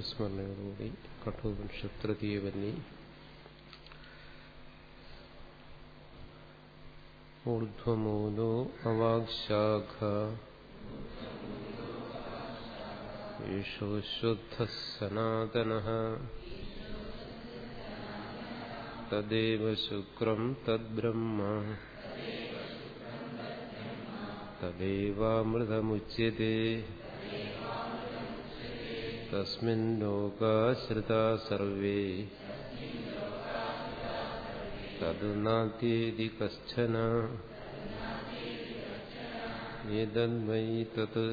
സ്മരണയോടുകൂടി കഠോപനിഷത്ത് തൃതീയവന്നി ഊർധ്വമൂലോ അവാക്ശാഖ. യേശോ ശുദ്ധ സനാതന. തദ്ദേവ ശുക്രം തദ്ബ്രഹ്മ തദേവാമൃതമുച്യത്തെ തസ്മിൻ ലോകാശ്രിതാ സർവേ തതു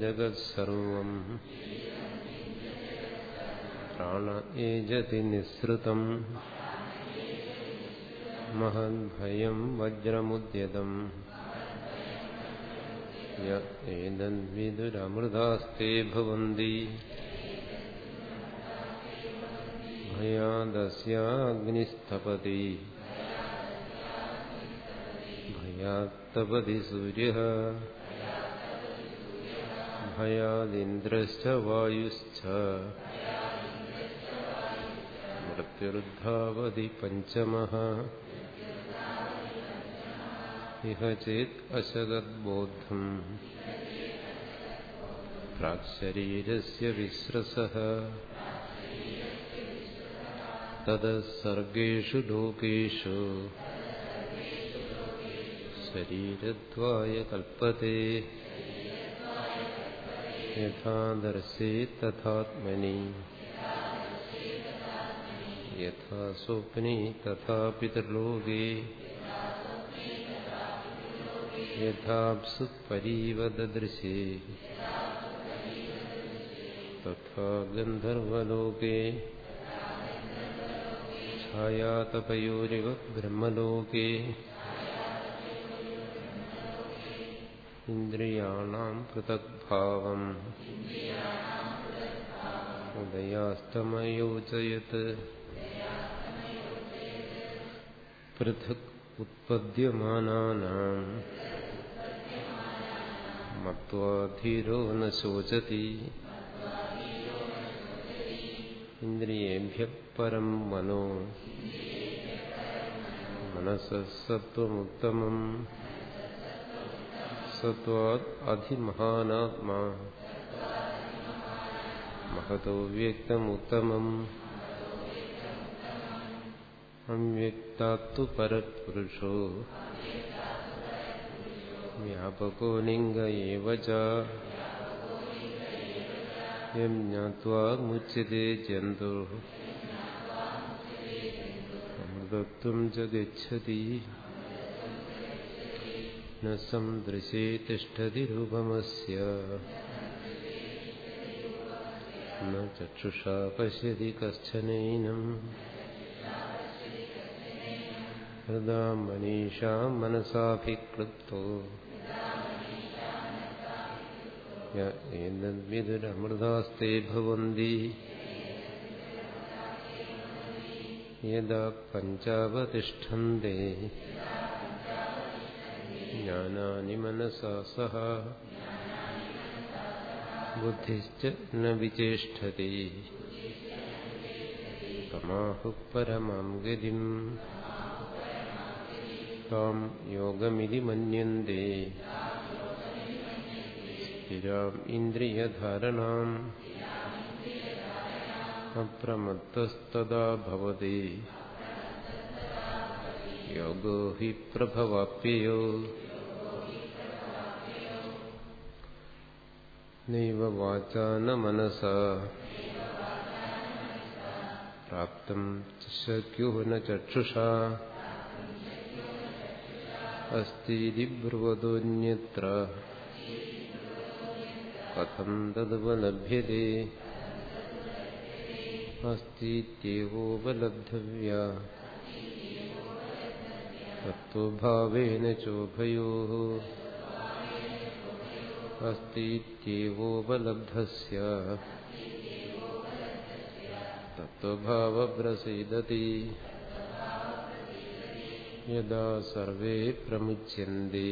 ജഗത്സർവം പ്രാണ മഹദ്ഭയം വജ്രമുദ്യതം ഏതദ്വിദുരമൃതാസ്തേ ഭവന്തി ഭയാദസ്യാഗ്നിസ്തപതി ഭയാത്തപതി സൂര്യ ഭയാദിന്ദ്രശ്ച വായുശ്ച മൃത്യുർധാവതി इह चेत् अशगद्बोद्धम् प्राक्शरीरस्य विस्रसः। ततः सर्गेषु लोकेषु। शरीरद्वाय कल्पते। यथा दर्शेत् तथात्मनि। यथा स्वप्ने तथा पितृलोके യഥാപ്സു പരീവദൃശേ തഥാ ഗന്ധർവലോകേ ഛായാതപയോരിവ ബ്രഹ്മലോകേ ഇന്ദ്രിയാണാം പൃഥക്ഭാവം ഉദയാസ്തമയോചയത് പൃഥക് ഉത്പദ്യമാനാനാം मत्वाधीरो न शोचति इन्द्रियेभ्यः परं मनो। मनसः सत्त्वमुत्तमम्। सत्त्वात् अधिमहानात्मा। महतो व्यक्तमुत्तमम्। अव्यक्तात्तु परपुरुषो व्यापको लिङ्ग एव मुच्यते जंतु न सन्दृशे तिष्ठति रूपमस्य न चक्षुषा पश्य कशन हृदा मनीषा मनसाभिक्लुप्तो ഏതദ്വിദുരമൃതാസ്തേ ഭവന്തി. യഥാ പഞ്ചാവതിഷ്ഠന്തെ. ജ്ഞാനാനി മനസാ സഹ. ബുദ്ധിശ്ച ന വിചേഷ്ടതി തമാഹു പരമാം ഗതിം. താം യോഗമിതി മന്യന്തെ. സ്ഥിരാം ഇന്ദ്രിയധാരണാം അപ്രമത്തസ്തദാ ഭവതി യോഗോ ഹി പ്രഭവാപ്യയോ നൈവ വാചാ ന മനസാ പ്രാപ്തം ശക്യോ ന ചക്ഷുഷാ അസ്തീതി ബ്രുവതോന്യത്ര കഥം തദുപലഭ്യത്തെ അസ്തീത്യേവോപലബ്ധവ്യ തത്വഭാവേന ചോഭയോ അസ്തീത്യേവോപലബ്ധസ്യ തത്വഭാവപ്രസീദതി यदा सर्वे പ്രമുച്യന്തി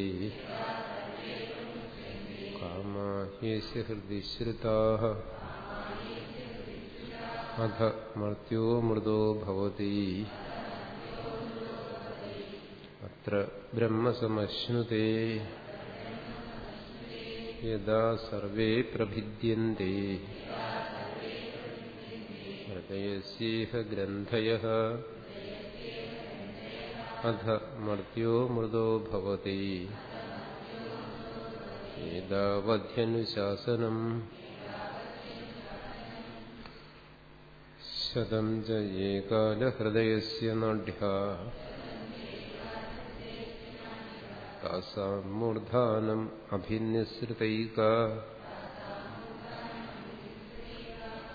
आत्मेस्य हृदि श्रिताः अथ मर्त्यो मृदो भवति। अत्र ब्रह्मसमश्नुते यदा सर्वे प्रभिद्यन्ते। हृदयस्येह ग्रन्थयः। अथ मर्त्यो मृदो भवति। ഏതാവധ്യനുശാസനം? ശതം ച ഏകാലഹൃദയസ്യ നാഢ്യാ താസാം മൂർധാനം അഭിന്യസൃതൈക.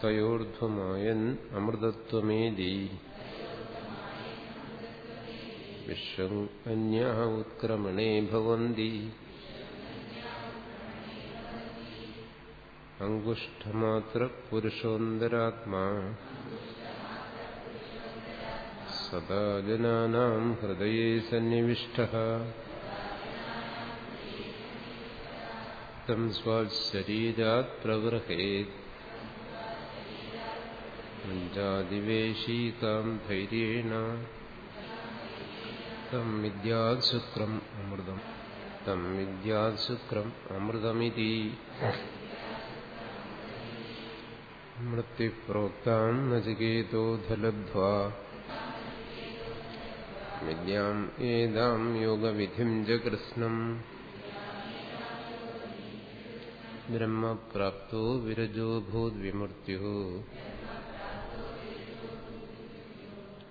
തയോർധ്വമായൻ അമൃതത്വമേതി. വിശ്വം അന്യാ ഉത്ക്രമണേ ഭവന്തി. അങ്കുഷ്ഠമാത്ര പുരുഷോന്തരാത്മാ സദാ ജനാനാം ഹൃദയേ സന്നിവിഷ്ട. തം സ്വാശരീരാത് പ്രവൃഹേത് പഞ്ചാദിവേശീകാം ധൈര്യേണ. തം വിദ്യാത് ശുക്രം അമൃതം. തം വിദ്യാത് ശുക്രം അമൃതമിതി. मृत्युप्रोक्ताम् नचिकेतोऽधलब्ध्वा विद्याम् एदाम् योगविधिम् च विरजो भूद्विमूर्त्युः।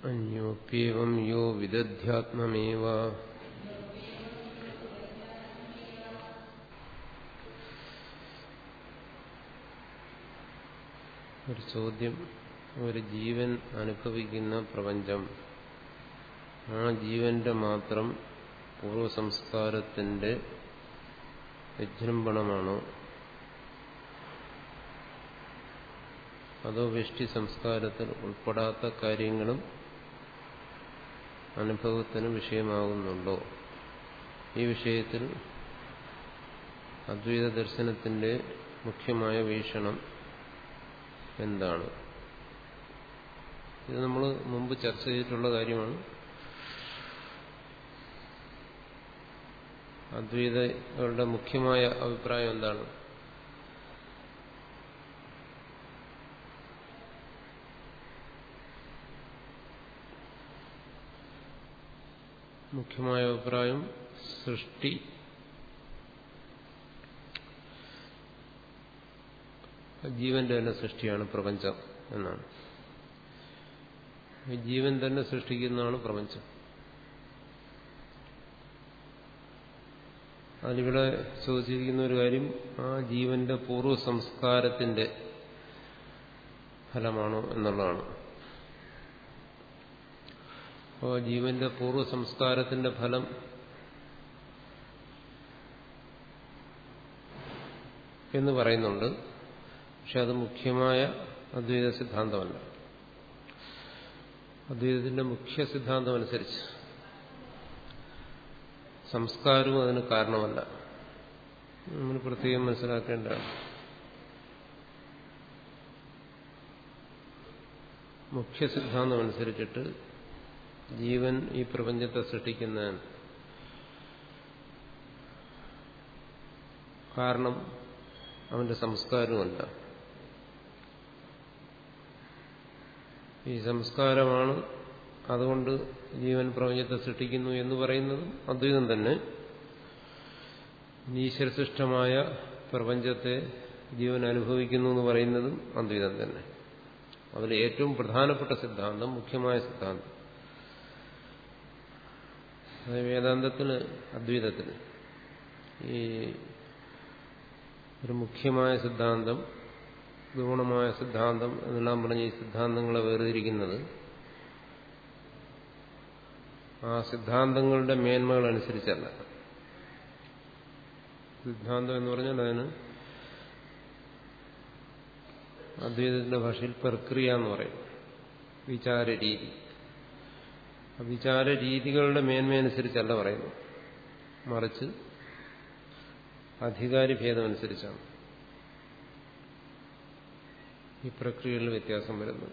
अन्योऽप्येवम् यो विदध्यात्ममेव। ഒരു ചോദ്യം ഒരു ജീവൻ അനുഭവിക്കുന്ന പ്രപഞ്ചം. ആ ജീവന്റെ മാത്രം പൂർവസംസ്കാരത്തിന്റെ വിജൃംഭണമാണോ? അതോ വ്യഷ്ടി സംസ്കാരത്തിൽ ഉൾപ്പെടാത്ത കാര്യങ്ങളും അനുഭവത്തിന് വിഷയമാകുന്നുണ്ടോ? ഈ വിഷയത്തിൽ അദ്വൈത ദർശനത്തിന്റെ മുഖ്യമായ വീക്ഷണം എന്താണ്? ഇത് നമ്മൾ മുമ്പ് ചർച്ച ചെയ്തിട്ടുള്ള കാര്യമാണ്. അദ്വൈതകളുടെ മുഖ്യമായ അഭിപ്രായം എന്താണ്? മുഖ്യമായ അഭിപ്രായം സൃഷ്ടി ജീവന്റെ തന്നെ സൃഷ്ടിയാണ് പ്രപഞ്ചം എന്നാണ്. ജീവൻ തന്നെ സൃഷ്ടിക്കുന്നതാണ് പ്രപഞ്ചം. അതിനിവിടെ ചോദിച്ചിരിക്കുന്ന ഒരു കാര്യം ആ ജീവന്റെ പൂർവ സംസ്കാരത്തിന്റെ ഫലമാണോ എന്നുള്ളതാണ്. അപ്പോൾ ജീവന്റെ പൂർവ സംസ്കാരത്തിന്റെ ഫലം എന്ന് പറയുന്നുണ്ട്. പക്ഷെ അത് മുഖ്യമായ അദ്വൈത സിദ്ധാന്തമല്ല. അദ്വൈതത്തിന്റെ മുഖ്യ സിദ്ധാന്തം അനുസരിച്ച്. സംസ്കാരവും അതിന് കാരണമല്ല. നമ്മൾ പ്രത്യേകം മനസ്സിലാക്കേണ്ടതാണ്. മുഖ്യ സിദ്ധാന്തം അനുസരിച്ചിട്ട് ജീവൻ ഈ പ്രപഞ്ചത്തെ സൃഷ്ടിക്കുന്ന കാരണം അവന്റെ സംസ്കാരവും സംസ്കാരമല്ല ഈ സംസ്കാരമാണ് അതുകൊണ്ട് ജീവൻ പ്രപഞ്ചത്തെ സൃഷ്ടിക്കുന്നു എന്ന് പറയുന്നതും അദ്വൈതം തന്നെ. ഈശ്വരസൃഷ്ടമായ പ്രപഞ്ചത്തെ ജീവൻ അനുഭവിക്കുന്നു എന്ന് പറയുന്നതും അദ്വൈതം തന്നെ. അതിൽ ഏറ്റവും പ്രധാനപ്പെട്ട സിദ്ധാന്തം മുഖ്യമായ സിദ്ധാന്തം. വേദാന്തത്തിന് അദ്വൈതത്തിന്. ഈ ഒരു മുഖ്യമായ സിദ്ധാന്തം ഗുണമായ സിദ്ധാന്തം എന്നെല്ലാം പറഞ്ഞ് ഈ സിദ്ധാന്തങ്ങളെ വേർതിരിക്കുന്നത്. ആ സിദ്ധാന്തങ്ങളുടെ മേന്മകൾ അനുസരിച്ചല്ല സിദ്ധാന്തം എന്ന് പറഞ്ഞാൽ അതിന് അദ്വൈതത്തിന്റെ ഭാഷയിൽ പ്രക്രിയ എന്ന് പറയും. വിചാര രീതി വിചാര രീതികളുടെ മേന്മയനുസരിച്ചല്ല പറയുന്നു മറിച്ച് അധികാരി ഭേദമനുസരിച്ചാണ് ഈ പ്രക്രിയയിൽ വ്യത്യാസം വരുന്നത്.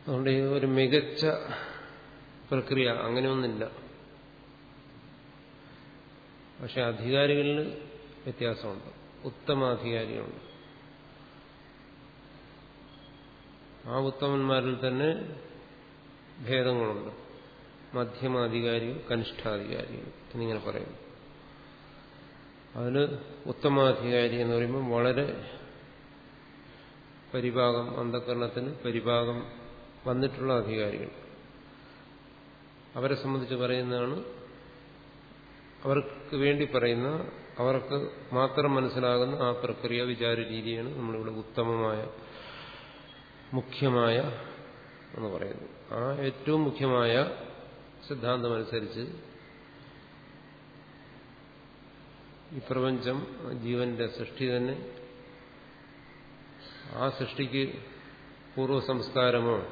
അതുകൊണ്ട് ഒരു മികച്ച പ്രക്രിയ അങ്ങനെയൊന്നില്ല പക്ഷെ അധികാരികളിൽ വ്യത്യാസമുണ്ട്. ഉത്തമാധികാരികളുണ്ട് ആ ഉത്തമന്മാരിൽ തന്നെ ഭേദങ്ങളുണ്ട്. മധ്യമാധികാരിയും കനിഷ്ഠാധികാരിയും എന്നിങ്ങനെ പറയുന്നു. അതിൽ ഉത്തമാധികാരി എന്ന് പറയുമ്പോൾ വളരെ പരിഭാഗം അന്ധകരണത്തിന് പരിഭാഗം വന്നിട്ടുള്ള അധികാരികൾ. അവരെ സംബന്ധിച്ച് പറയുന്നതാണ് അവർക്ക് വേണ്ടി പറയുന്ന അവർക്ക് മാത്രം മനസ്സിലാകുന്ന ആ പ്രക്രിയ വിചാര രീതിയാണ് നമ്മളിവിടെ ഉത്തമമായ മുഖ്യമായ എന്ന് പറയുന്നത്. ആ ഏറ്റവും മുഖ്യമായ സിദ്ധാന്തമനുസരിച്ച് ഈ പ്രപഞ്ചം ജീവന്റെ സൃഷ്ടി തന്നെ ആ സൃഷ്ടിക്ക് പൂർവ സംസ്കാരമോ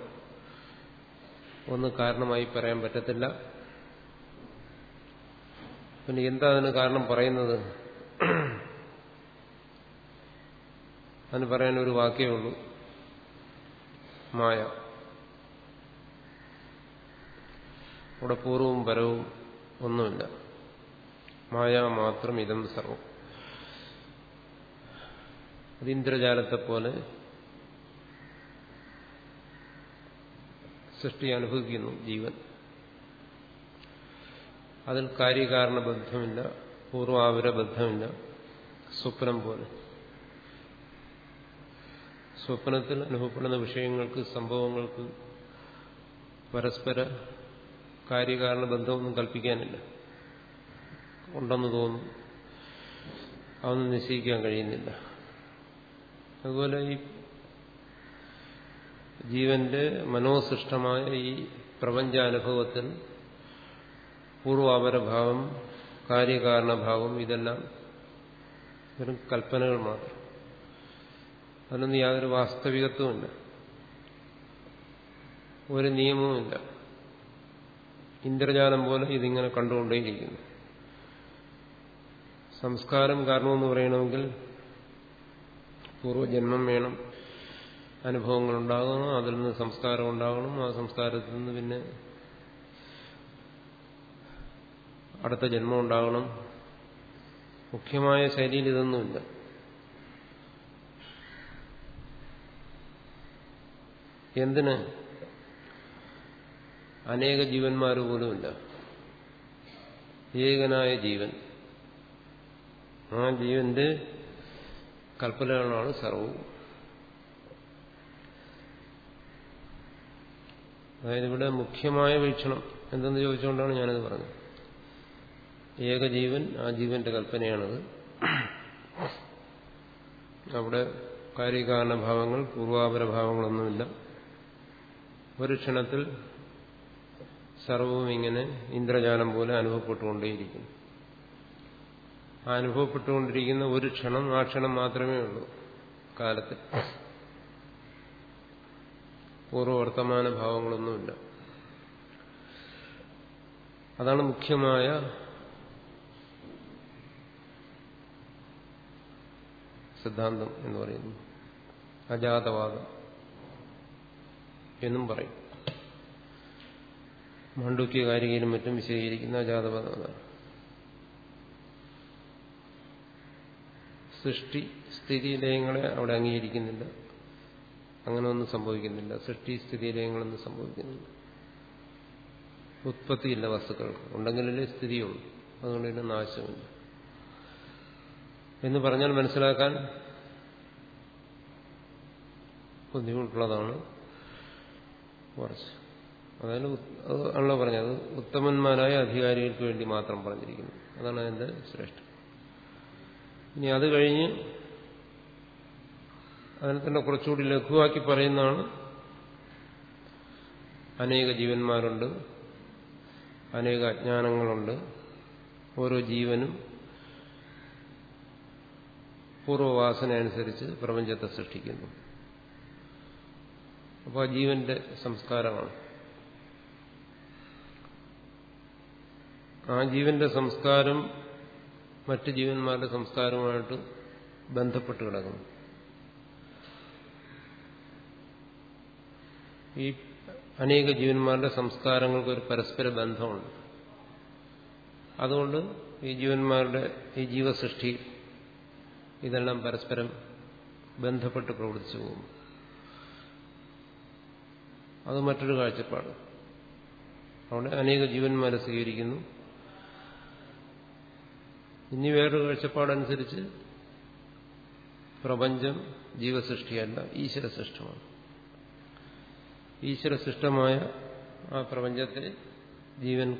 ഒന്നും കാരണമായി പറയാൻ പറ്റത്തില്ല. പിന്നെ എന്താ അതിന് കാരണം പറയുന്നത്? അതിന് പറയാൻ ഒരു വാക്കേ ഉള്ളൂ. മായ. അവിടെ പൂർവവും പരവും ഒന്നുമില്ല. മായ മാത്രം ഇതം സർവം. അത് ഇന്ദ്രജാലത്തെ പോലെ സൃഷ്ടി അനുഭവിക്കുന്നു ജീവൻ. അതിൽ കാര്യകാരണ ബന്ധമില്ല പൂർവാപര ബന്ധമില്ല സ്വപ്നം പോലെ. സ്വപ്നത്തിൽ അനുഭവപ്പെടുന്ന വിഷയങ്ങൾക്ക് സംഭവങ്ങൾക്ക് പരസ്പര കാര്യകാരണ ബന്ധമൊന്നും കൽപ്പിക്കാനില്ല. ഉണ്ടെന്ന് തോന്നും. അതൊന്നും നിശ്ചയിക്കാൻ കഴിയുന്നില്ല. അതുപോലെ ഈ ജീവന്റെ മനോസൃഷ്ടമായ ഈ പ്രപഞ്ചാനുഭവത്തിൽ പൂർവാപരഭാവം കാര്യകാരണഭാവം ഇതെല്ലാം വെറും കൽപ്പനകൾ മാത്രം. അതിനൊന്നും യാതൊരു വാസ്തവികത്വമില്ല ഒരു നിയമവുമില്ല. ഇന്ദ്രജാലം പോലെ ഇതിങ്ങനെ കണ്ടുകൊണ്ടേയിരിക്കുന്നു. സംസ്കാരം കാരണമെന്ന് പറയണമെങ്കിൽ പൂർവജന്മം വേണം. അനുഭവങ്ങൾ ഉണ്ടാകണം അതിൽ നിന്ന് സംസ്കാരം ഉണ്ടാകണം ആ സംസ്കാരത്തിൽ നിന്ന് പിന്നെ അടുത്ത ജന്മം ഉണ്ടാകണം. മുഖ്യമായ ശൈലിയിൽ ഇതൊന്നുമില്ല. എന്തിന്? അനേക ജീവന്മാർ പോലുമില്ല. ഏകനായ ജീവൻ. ആ ജീവന്റെ കൽപ്പനകളാണ് സർവവും. അതായത് ഇവിടെ മുഖ്യമായ വീക്ഷണം എന്തെന്ന് ചോദിച്ചുകൊണ്ടാണ് ഞാനത് പറഞ്ഞത്. ഏകജീവൻ ആ ജീവന്റെ കൽപ്പനയാണത്. അവിടെ കാര്യകാരണഭാവങ്ങൾ പൂർവാപരഭാവങ്ങളൊന്നുമില്ല. ഒരു ക്ഷണത്തിൽ സർവവും ഇങ്ങനെ ഇന്ദ്രജാലം പോലെ അനുഭവപ്പെട്ടുകൊണ്ടേയിരിക്കുന്നു. അനുഭവപ്പെട്ടുകൊണ്ടിരിക്കുന്ന ഒരു ക്ഷണം ആ ക്ഷണം മാത്രമേ ഉള്ളൂ കാലത്തിൽ പൂർവവർത്തമാന ഭാവങ്ങളൊന്നുമില്ല. അതാണ് മുഖ്യമായ സിദ്ധാന്തം എന്ന് പറയുന്നു അജാതവാദം എന്നും പറയും. മാണ്ഡുക്യ കാരികയിലും മറ്റും വിശദീകരിക്കുന്ന അജാതവാദം അതാണ്. സൃഷ്ടി സ്ഥിതി ലയങ്ങളെ അവിടെ അംഗീകരിക്കുന്നില്ല. അങ്ങനെ ഒന്നും സംഭവിക്കുന്നില്ല. സൃഷ്ടി സ്ഥിതി ലയങ്ങളൊന്നും സംഭവിക്കുന്നില്ല. ഉത്പത്തിയില്ല വസ്തുക്കൾക്ക്. ഉണ്ടെങ്കിലല്ലേ സ്ഥിതിയുള്ളൂ. അതുകൊണ്ട് തന്നെ നാശമില്ല. എന്ന് പറഞ്ഞാൽ മനസ്സിലാക്കാൻ ബുദ്ധിമുട്ടുള്ളതാണ് കുറച്ച്. അതായത് അത് ആണല്ലോ പറഞ്ഞത്. ഉത്തമന്മാരായ അധികാരികൾക്ക് വേണ്ടി മാത്രം പറഞ്ഞിരിക്കുന്നു. അതാണ് അതിന്റെ ശ്രേഷ്ഠം ഇനി അത് കഴിഞ്ഞ് അതിനെ തന്നെ കുറച്ചുകൂടി ലഘുവാക്കി പറയുന്നതാണ്. അനേക ജീവന്മാരുണ്ട്. അനേക അജ്ഞാനങ്ങളുണ്ട്. ഓരോ ജീവനും പൂർവവാസന അനുസരിച്ച് പ്രപഞ്ചത്തെ സൃഷ്ടിക്കുന്നു. അപ്പോൾ ആ ജീവന്റെ സംസ്കാരമാണ്. ആ ജീവന്റെ സംസ്കാരം മറ്റ് ജീവന്മാരുടെ സംസ്കാരവുമായിട്ട് ബന്ധപ്പെട്ട് കിടക്കുന്നു. ഈ അനേക ജീവന്മാരുടെ സംസ്കാരങ്ങൾക്ക് ഒരു പരസ്പര ബന്ധമുണ്ട്. അതുകൊണ്ട് ഈ ജീവന്മാരുടെ ഈ ജീവസൃഷ്ടി ഇതെല്ലാം പരസ്പരം ബന്ധപ്പെട്ട് പ്രവർത്തിച്ചു പോകും അത് മറ്റൊരു കാഴ്ചപ്പാട്. അവിടെ അനേക ജീവന്മാരെ സ്വീകരിക്കുന്നു. ഇനി വേറൊരു കാഴ്ചപ്പാടനുസരിച്ച് പ്രപഞ്ചം ജീവസൃഷ്ടിയല്ല ഈശ്വര സൃഷ്ടമാണ് ഈശ്വര സൃഷ്ടമായ ആ പ്രപഞ്ചത്തെ ജീവൻ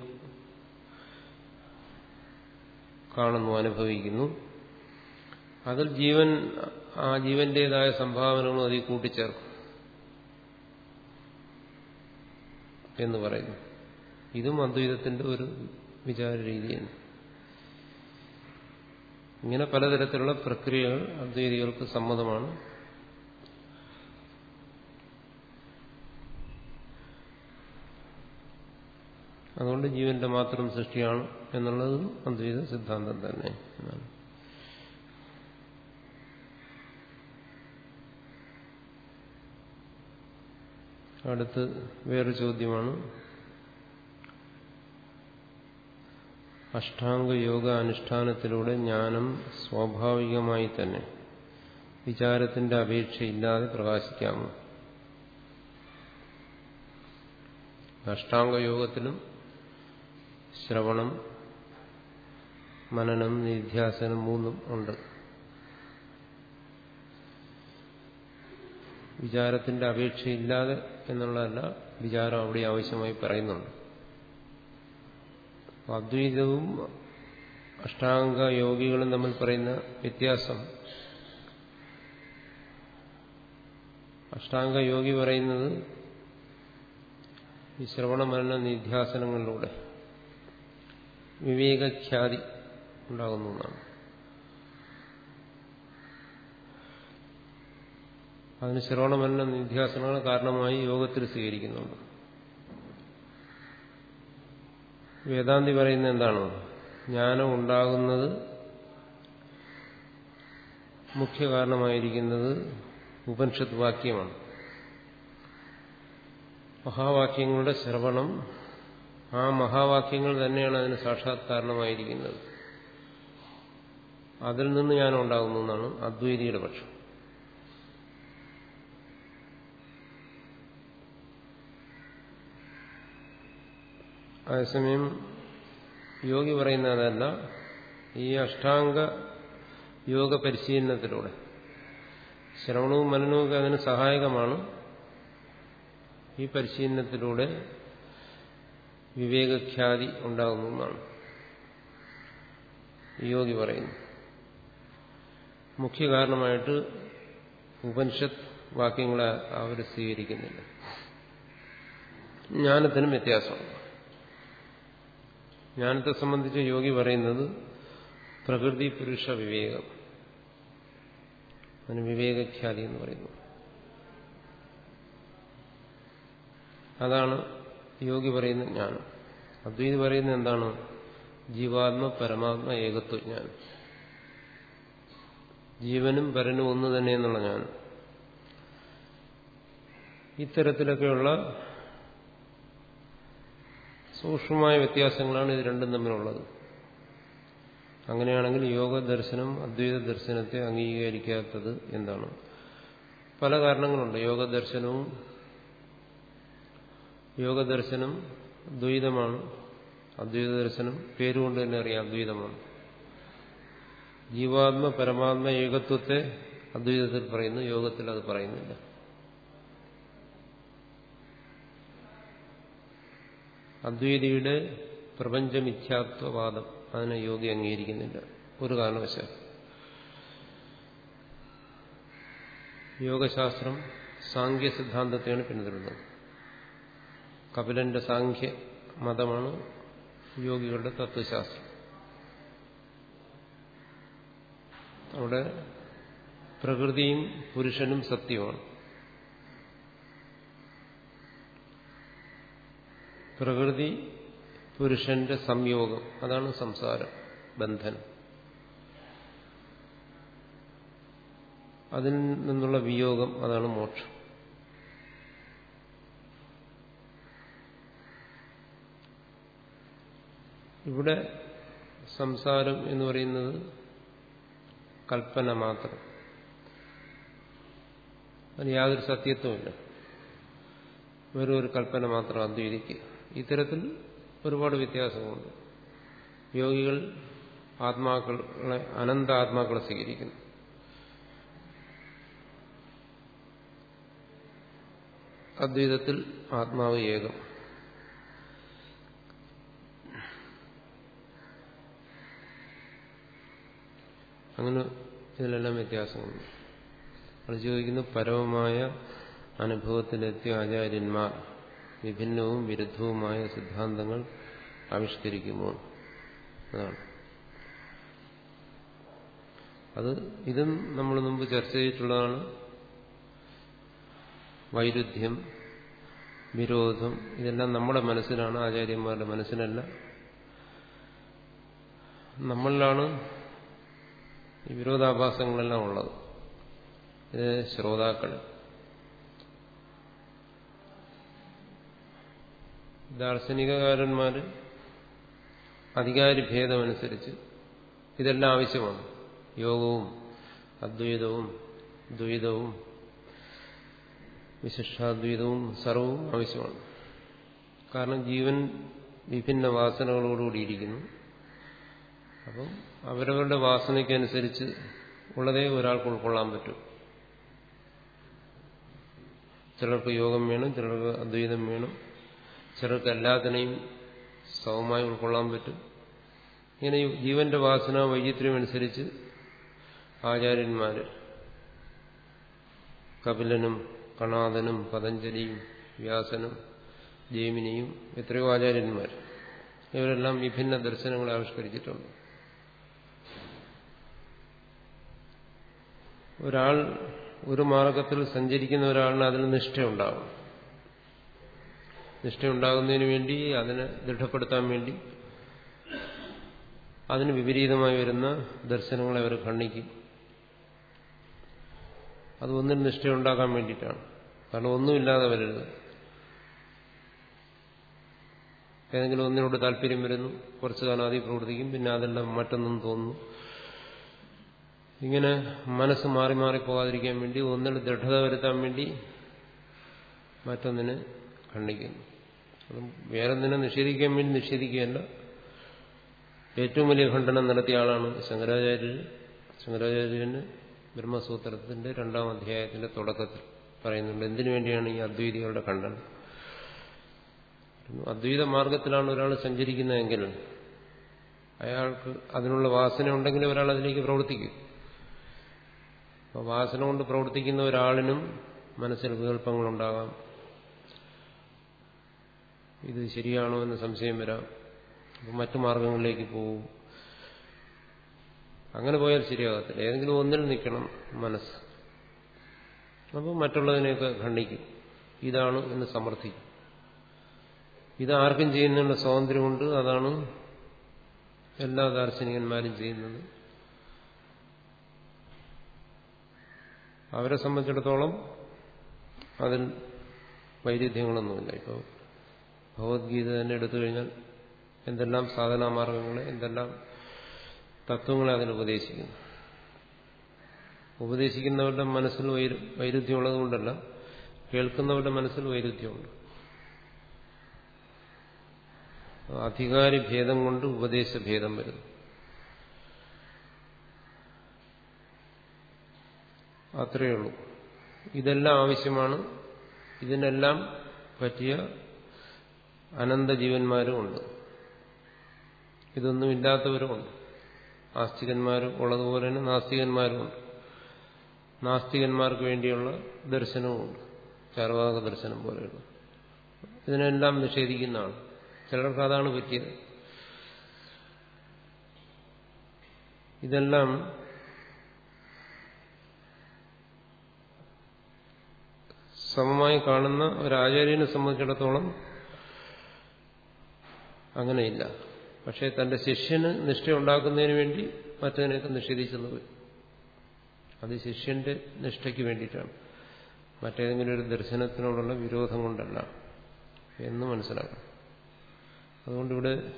കാണുന്നു അനുഭവിക്കുന്നു. അതിൽ ജീവൻ ആ ജീവന്റേതായ സംഭാവനകളും അതിൽ കൂട്ടിച്ചേർക്കും എന്ന് പറയുന്നു. ഇതും അദ്വൈതത്തിന്റെ ഒരു വിചാര രീതിയാണ് ഇങ്ങനെ പലതരത്തിലുള്ള പ്രക്രിയകൾ അദ്വൈതികൾക്ക് സമ്മതമാണ്. അതുകൊണ്ട് ജീവന്റെ മാത്രം സൃഷ്ടിയാണ് എന്നുള്ളത് അദ്വൈത സിദ്ധാന്തം തന്നെ. അടുത്ത് വേറൊരു ചോദ്യമാണ്. അഷ്ടാംഗ യോഗ അനുഷ്ഠാനത്തിലൂടെ ജ്ഞാനം സ്വാഭാവികമായി തന്നെ വിചാരത്തിന്റെ അപേക്ഷയില്ലാതെ പ്രകാശിക്കാമോ? അഷ്ടാംഗ യോഗത്തിലും ശ്രവണം മനനം നിധ്യാസനം മൂന്നും ഉണ്ട്. വിചാരത്തിന്റെ അപേക്ഷയില്ലാതെ എന്നുള്ളതല്ല വിചാരം അവിടെ ആവശ്യമായി പറയുന്നുണ്ട്. അദ്വൈതവും അഷ്ടാംഗ യോഗികളും തമ്മിൽ പറയുന്ന വ്യത്യാസം. അഷ്ടാംഗ യോഗി പറയുന്നത് ഈ ശ്രവണ മരണ നിധ്യാസനങ്ങളിലൂടെ വിവേകഖ്യാതി ഉണ്ടാകുന്നു എന്നാണ്. അതിന് ശ്രവണ മരണ നിധ്യാസനങ്ങൾ കാരണമായി യോഗത്തിൽ സ്വീകരിക്കുന്നുണ്ട്. വേദാന്തി പറയുന്നത് എന്താണ്? ജ്ഞാനം ഉണ്ടാകുന്നത് മുഖ്യ കാരണമായിരിക്കുന്നത് ഉപനിഷത്ത് വാക്യമാണ് മഹാവാക്യങ്ങളുടെ ശ്രവണം ആ മഹാവാക്യങ്ങൾ തന്നെയാണ് അതിന് സാക്ഷാത്കാരണമായിരിക്കുന്നത്. അതിൽ നിന്ന് ഞാൻ ഉണ്ടാകുന്നു അദ്വൈതിയുടെ പക്ഷം. അതേസമയം യോഗി പറയുന്ന അതല്ല ഈ അഷ്ടാംഗ യോഗ പരിശീലനത്തിലൂടെ. ശ്രവണവും മനനവും അതിന് സഹായകമാണ്. ഈ പരിശീലനത്തിലൂടെ വിവേകഖ്യാതി എന്നാണ് യോഗി പറയുന്നു മുഖ്യ കാരണമായിട്ട് ഉപനിഷത്ത് വാക്യങ്ങളെ അവർ സ്വീകരിക്കുന്നില്ല. ജ്ഞാനത്തിനും വ്യത്യാസമുണ്ട്. ജ്ഞാനത്തെ സംബന്ധിച്ച് യോഗി പറയുന്നത് പ്രകൃതി പുരുഷ വിവേകം. അതിന് വിവേകഖ്യാതി എന്ന് പറയുന്നു. അതാണ് യോഗി പറയുന്ന ജ്ഞാനം. അദ്വൈതി പറയുന്നത് എന്താണ്? ജീവാത്മ പരമാത്മ ഏകത്വജ്ഞാനം ജീവനും പരനും ഒന്ന് തന്നെ എന്നുള്ള ജ്ഞാനം. ഇത്തരത്തിലൊക്കെയുള്ള സൂക്ഷ്മമായ വ്യത്യാസങ്ങളാണ് ഇത് രണ്ടും തമ്മിലുള്ളത്. അങ്ങനെയാണെങ്കിൽ യോഗ ദർശനം അദ്വൈത ദർശനത്തെ അംഗീകരിക്കാത്തത് എന്താണ്? പല കാരണങ്ങളുണ്ട്. യോഗ ദർശനവും യോഗ ദർശനം ദ്വൈതമാണ് അദ്വൈത ദർശനം പേരുകൊണ്ട് തന്നെ അറിയാം അദ്വൈതമാണ്. ജീവാത്മ പരമാത്മ ഏകത്വത്തെ അദ്വൈതത്തിൽ പറയുന്നു യോഗത്തിൽ അത് പറയുന്നില്ല. അദ്വൈതിയുടെ പ്രപഞ്ചമിഥ്യാത്വവാദം അതിനെ യോഗി അംഗീകരിക്കുന്നില്ല. ഒരു കാരണവശാൽ യോഗശാസ്ത്രം സാങ്ഖ്യ സിദ്ധാന്തത്തെയാണ് പിന്തുടരുന്നത്. കപിലന്റെ സാങ്ഖ്യ മതമാണ് യോഗികളുടെ തത്വശാസ്ത്രം. അവിടെ പ്രകൃതിയും പുരുഷനും സത്യമാണ്. പ്രകൃതി പുരുഷന്റെ സംയോഗം. അതാണ് സംസാരം ബന്ധനം. അതിൽ നിന്നുള്ള വിയോഗം അതാണ് മോക്ഷം. ഇവിടെ സംസാരം എന്ന് പറയുന്നത് കൽപ്പന മാത്രം. അതിന് യാതൊരു സത്യത്വമില്ല വെറും ഒരു കൽപ്പന മാത്രം അദ്വൈതിക്കുക. ഇത്തരത്തിൽ ഒരുപാട് വ്യത്യാസമുണ്ട് യോഗികൾ ആത്മാക്കളെ അനന്ത ആത്മാക്കളെ സ്വീകരിക്കുന്നു. അദ്വൈതത്തിൽ ആത്മാവ് ഏകം. അങ്ങനെ ഇതിലെല്ലാം വ്യത്യാസമുണ്ട് അത് ചോദിക്കുന്നു പരമമായ അനുഭവത്തിലെത്തിയ ആചാര്യന്മാർ വിഭിന്നവും വിരുദ്ധവുമായ സിദ്ധാന്തങ്ങൾ ആവിഷ്കരിക്കുമോ അതാണ്. അത് ഇതും നമ്മൾ മുമ്പ് ചർച്ച ചെയ്തിട്ടുള്ളതാണ്. വൈരുദ്ധ്യം വിരോധം ഇതെല്ലാം നമ്മുടെ മനസ്സിലാണ് ആചാര്യന്മാരുടെ മനസ്സിനല്ല നമ്മളിലാണ് ഈ വിരോധാഭാസങ്ങളെല്ലാം ഉള്ളത്. ഇത് ശ്രോതാക്കൾ ദാർശനികകാരന്മാര് അധികാരി ഭേദമനുസരിച്ച് ഇതെല്ലാം ആവശ്യമാണ്. യോഗവും അദ്വൈതവും ദ്വൈതവും വിശിഷ്ടാദ്വൈതവും സർവവും ആവശ്യമാണ്. കാരണം ജീവൻ വിഭിന്ന വാസനകളോടുകൂടിയിരിക്കുന്നു. അപ്പം അവരവരുടെ വാസനയ്ക്കനുസരിച്ച് ഉള്ളതേ ഒരാൾക്ക് ഉൾക്കൊള്ളാൻ പറ്റും. ചിലർക്ക് യോഗം വേണം ചിലർക്ക് അദ്വൈതം വേണം ചിലർക്ക് എല്ലാത്തിനെയും സമമായി ഉൾക്കൊള്ളാൻ പറ്റും. ഇങ്ങനെ ജീവന്റെ വാസന വൈചിത്ര്യം അനുസരിച്ച് ആചാര്യന്മാര് കപിലനും കണാദനും പതഞ്ജലിയും വ്യാസനും ജൈമിനിയും എത്രയോ ആചാര്യന്മാർ ഇവരെല്ലാം വിഭിന്ന ദർശനങ്ങൾ ആവിഷ്കരിച്ചിട്ടുണ്ട്. ഒരാൾ ഒരു മാർഗത്തിൽ സഞ്ചരിക്കുന്ന ഒരാളിന് അതിൽ നിഷ്ഠയുണ്ടാകും നിഷ്ഠയുണ്ടാകുന്നതിന് വേണ്ടി അതിനെ ദൃഢപ്പെടുത്താൻ വേണ്ടി അതിന് വിപരീതമായി വരുന്ന ദർശനങ്ങളെ അവർ ഖണ്ഡിക്കും. അത് ഒന്നിന് നിഷ്ഠയുണ്ടാക്കാൻ വേണ്ടിയിട്ടാണ്. കാരണം ഒന്നുമില്ലാതെ വരരുത്. ഏതെങ്കിലും ഒന്നിനോട് താല്പര്യം വരുന്നു കുറച്ചു കാലം അതി പ്രവർത്തിക്കും പിന്നെ അതെല്ലാം മറ്റൊന്നും തോന്നുന്നു. ഇങ്ങനെ മനസ്സ് മാറി മാറി പോകാതിരിക്കാൻ വേണ്ടി ഒന്നിന് ദൃഢത വരുത്താൻ വേണ്ടി മറ്റൊന്നിനെ ഖണ്ഡിക്കുന്നു. അതും വേറെ നിന്നെ നിഷേധിക്കാൻ വേണ്ടി നിഷേധിക്കുകയല്ല. ഏറ്റവും വലിയ ഖണ്ഡനം നടത്തിയ ആളാണ് ശങ്കരാചാര്യർ. ശങ്കരാചാര്യന് ബ്രഹ്മസൂത്രത്തിന്റെ രണ്ടാം അധ്യായത്തിന്റെ തുടക്കത്തിൽ പറയുന്നുണ്ട് എന്തിനു വേണ്ടിയാണ് ഈ അദ്വൈതികളുടെ ഖണ്ഡനം? അദ്വൈത മാർഗത്തിലാണ് ഒരാൾ സഞ്ചരിക്കുന്നതെങ്കിൽ അയാൾക്ക് അതിനുള്ള വാസന ഉണ്ടെങ്കിൽ ഒരാൾ അതിലേക്ക് പ്രവർത്തിക്കും. അപ്പോൾ വാസന കൊണ്ട് പ്രവർത്തിക്കുന്ന ഒരാളിനും മനസ്സിൽ വികല്പങ്ങളുണ്ടാകാം ഇത് ശരിയാണോ എന്ന് സംശയം വരാം. മറ്റു മാർഗങ്ങളിലേക്ക് പോവും. അങ്ങനെ പോയാൽ ശരിയാകത്തില്ല. ഏതെങ്കിലും ഒന്നിൽ നിൽക്കണം മനസ്സ്. അപ്പോൾ മറ്റുള്ളതിനെയൊക്കെ ഖണ്ഡിക്കും. ഇതാണ് എന്ന് സമർത്ഥിക്കും. ഇത് ആർക്കും ചെയ്യുന്നതിനുള്ള സ്വാതന്ത്ര്യമുണ്ട്. അതാണ് എല്ലാ ദാർശനികന്മാരും ചെയ്യുന്നത്. അവരെ സംബന്ധിച്ചിടത്തോളം അതിൽ വൈരുദ്ധ്യങ്ങളൊന്നുമില്ല. ഇപ്പോൾ ഭഗവത്ഗീത തന്നെ എടുത്തു കഴിഞ്ഞാൽ എന്തെല്ലാം സാധനാമാർഗങ്ങളെ എന്തെല്ലാം തത്വങ്ങളെ അതിന് ഉപദേശിക്കുന്നു. ഉപദേശിക്കുന്നവരുടെ മനസ്സിൽ വൈരുദ്ധ്യമുള്ളത് കൊണ്ടല്ല കേൾക്കുന്നവരുടെ മനസ്സിൽ വൈരുദ്ധ്യമുണ്ട്. അധികാരി ഭേദം കൊണ്ട് ഉപദേശ ഭേദം വരുന്നു. അത്രയേ ഉള്ളൂ. ഇതെല്ലാം ആവശ്യമാണ്. ഇതിനെല്ലാം പറ്റിയ അനന്ത ജീവന്മാരുമുണ്ട് ഇതൊന്നും ഇല്ലാത്തവരുമുണ്ട് ആസ്തികന്മാരും ഉള്ളതുപോലെ തന്നെ നാസ്തികന്മാരുമുണ്ട്. നാസ്തികന്മാർക്ക് വേണ്ടിയുള്ള ദർശനവുമുണ്ട്. ചാർവാക ദർശനം പോലെയുള്ള. ഇതിനെല്ലാം നിഷേധിക്കുന്നതാണ്. ചിലർക്ക് അതാണ് പറ്റിയത്. ഇതെല്ലാം സമമായി കാണുന്ന ഒരു ആചാര്യനെ സംബന്ധിച്ചിടത്തോളം അങ്ങനെയില്ല. പക്ഷേ തന്റെ ശിഷ്യന് നിഷ്ഠയുണ്ടാക്കുന്നതിന് വേണ്ടി മറ്റതിനെയൊക്കെ നിഷേധിച്ചെന്ന് വരും അത് ശിഷ്യന്റെ നിഷ്ഠയ്ക്ക് വേണ്ടിയിട്ടാണ്. മറ്റേതെങ്കിലും ഒരു ദർശനത്തിനോടുള്ള വിരോധം കൊണ്ടല്ല എന്ന് മനസ്സിലാക്കണം. അതുകൊണ്ടിവിടെ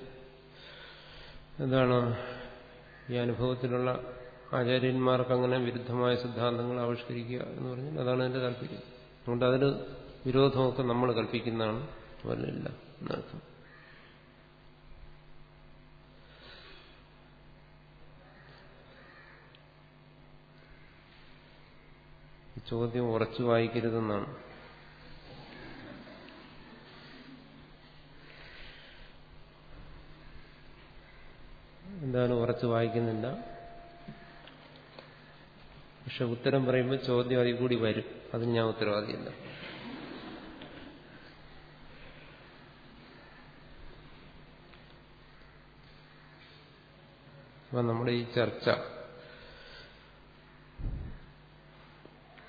എന്താണ് ഈ അനുഭവത്തിലുള്ള ആചാര്യന്മാർക്ക് അങ്ങനെ വിരുദ്ധമായ സിദ്ധാന്തങ്ങൾ ആവിഷ്കരിക്കുക എന്ന് പറഞ്ഞാൽ അതാണ് എന്റെ താല്പര്യം. അതുകൊണ്ട് അതിന് വിരോധമൊക്കെ നമ്മൾ കൽപ്പിക്കുന്നതാണ് അതല്ല എന്നർത്ഥം. ചോദ്യം ഉറച്ചു വായിക്കരുതെന്നാണ്. എന്താണ് ഉറച്ചു വായിക്കുന്നില്ല. പക്ഷെ ഉത്തരം പറയുമ്പോൾ ചോദ്യം അതിൽ കൂടി വരും. അതിന് ഞാൻ ഉത്തരവാദിയല്ല. അപ്പൊ നമ്മുടെ ഈ ചർച്ച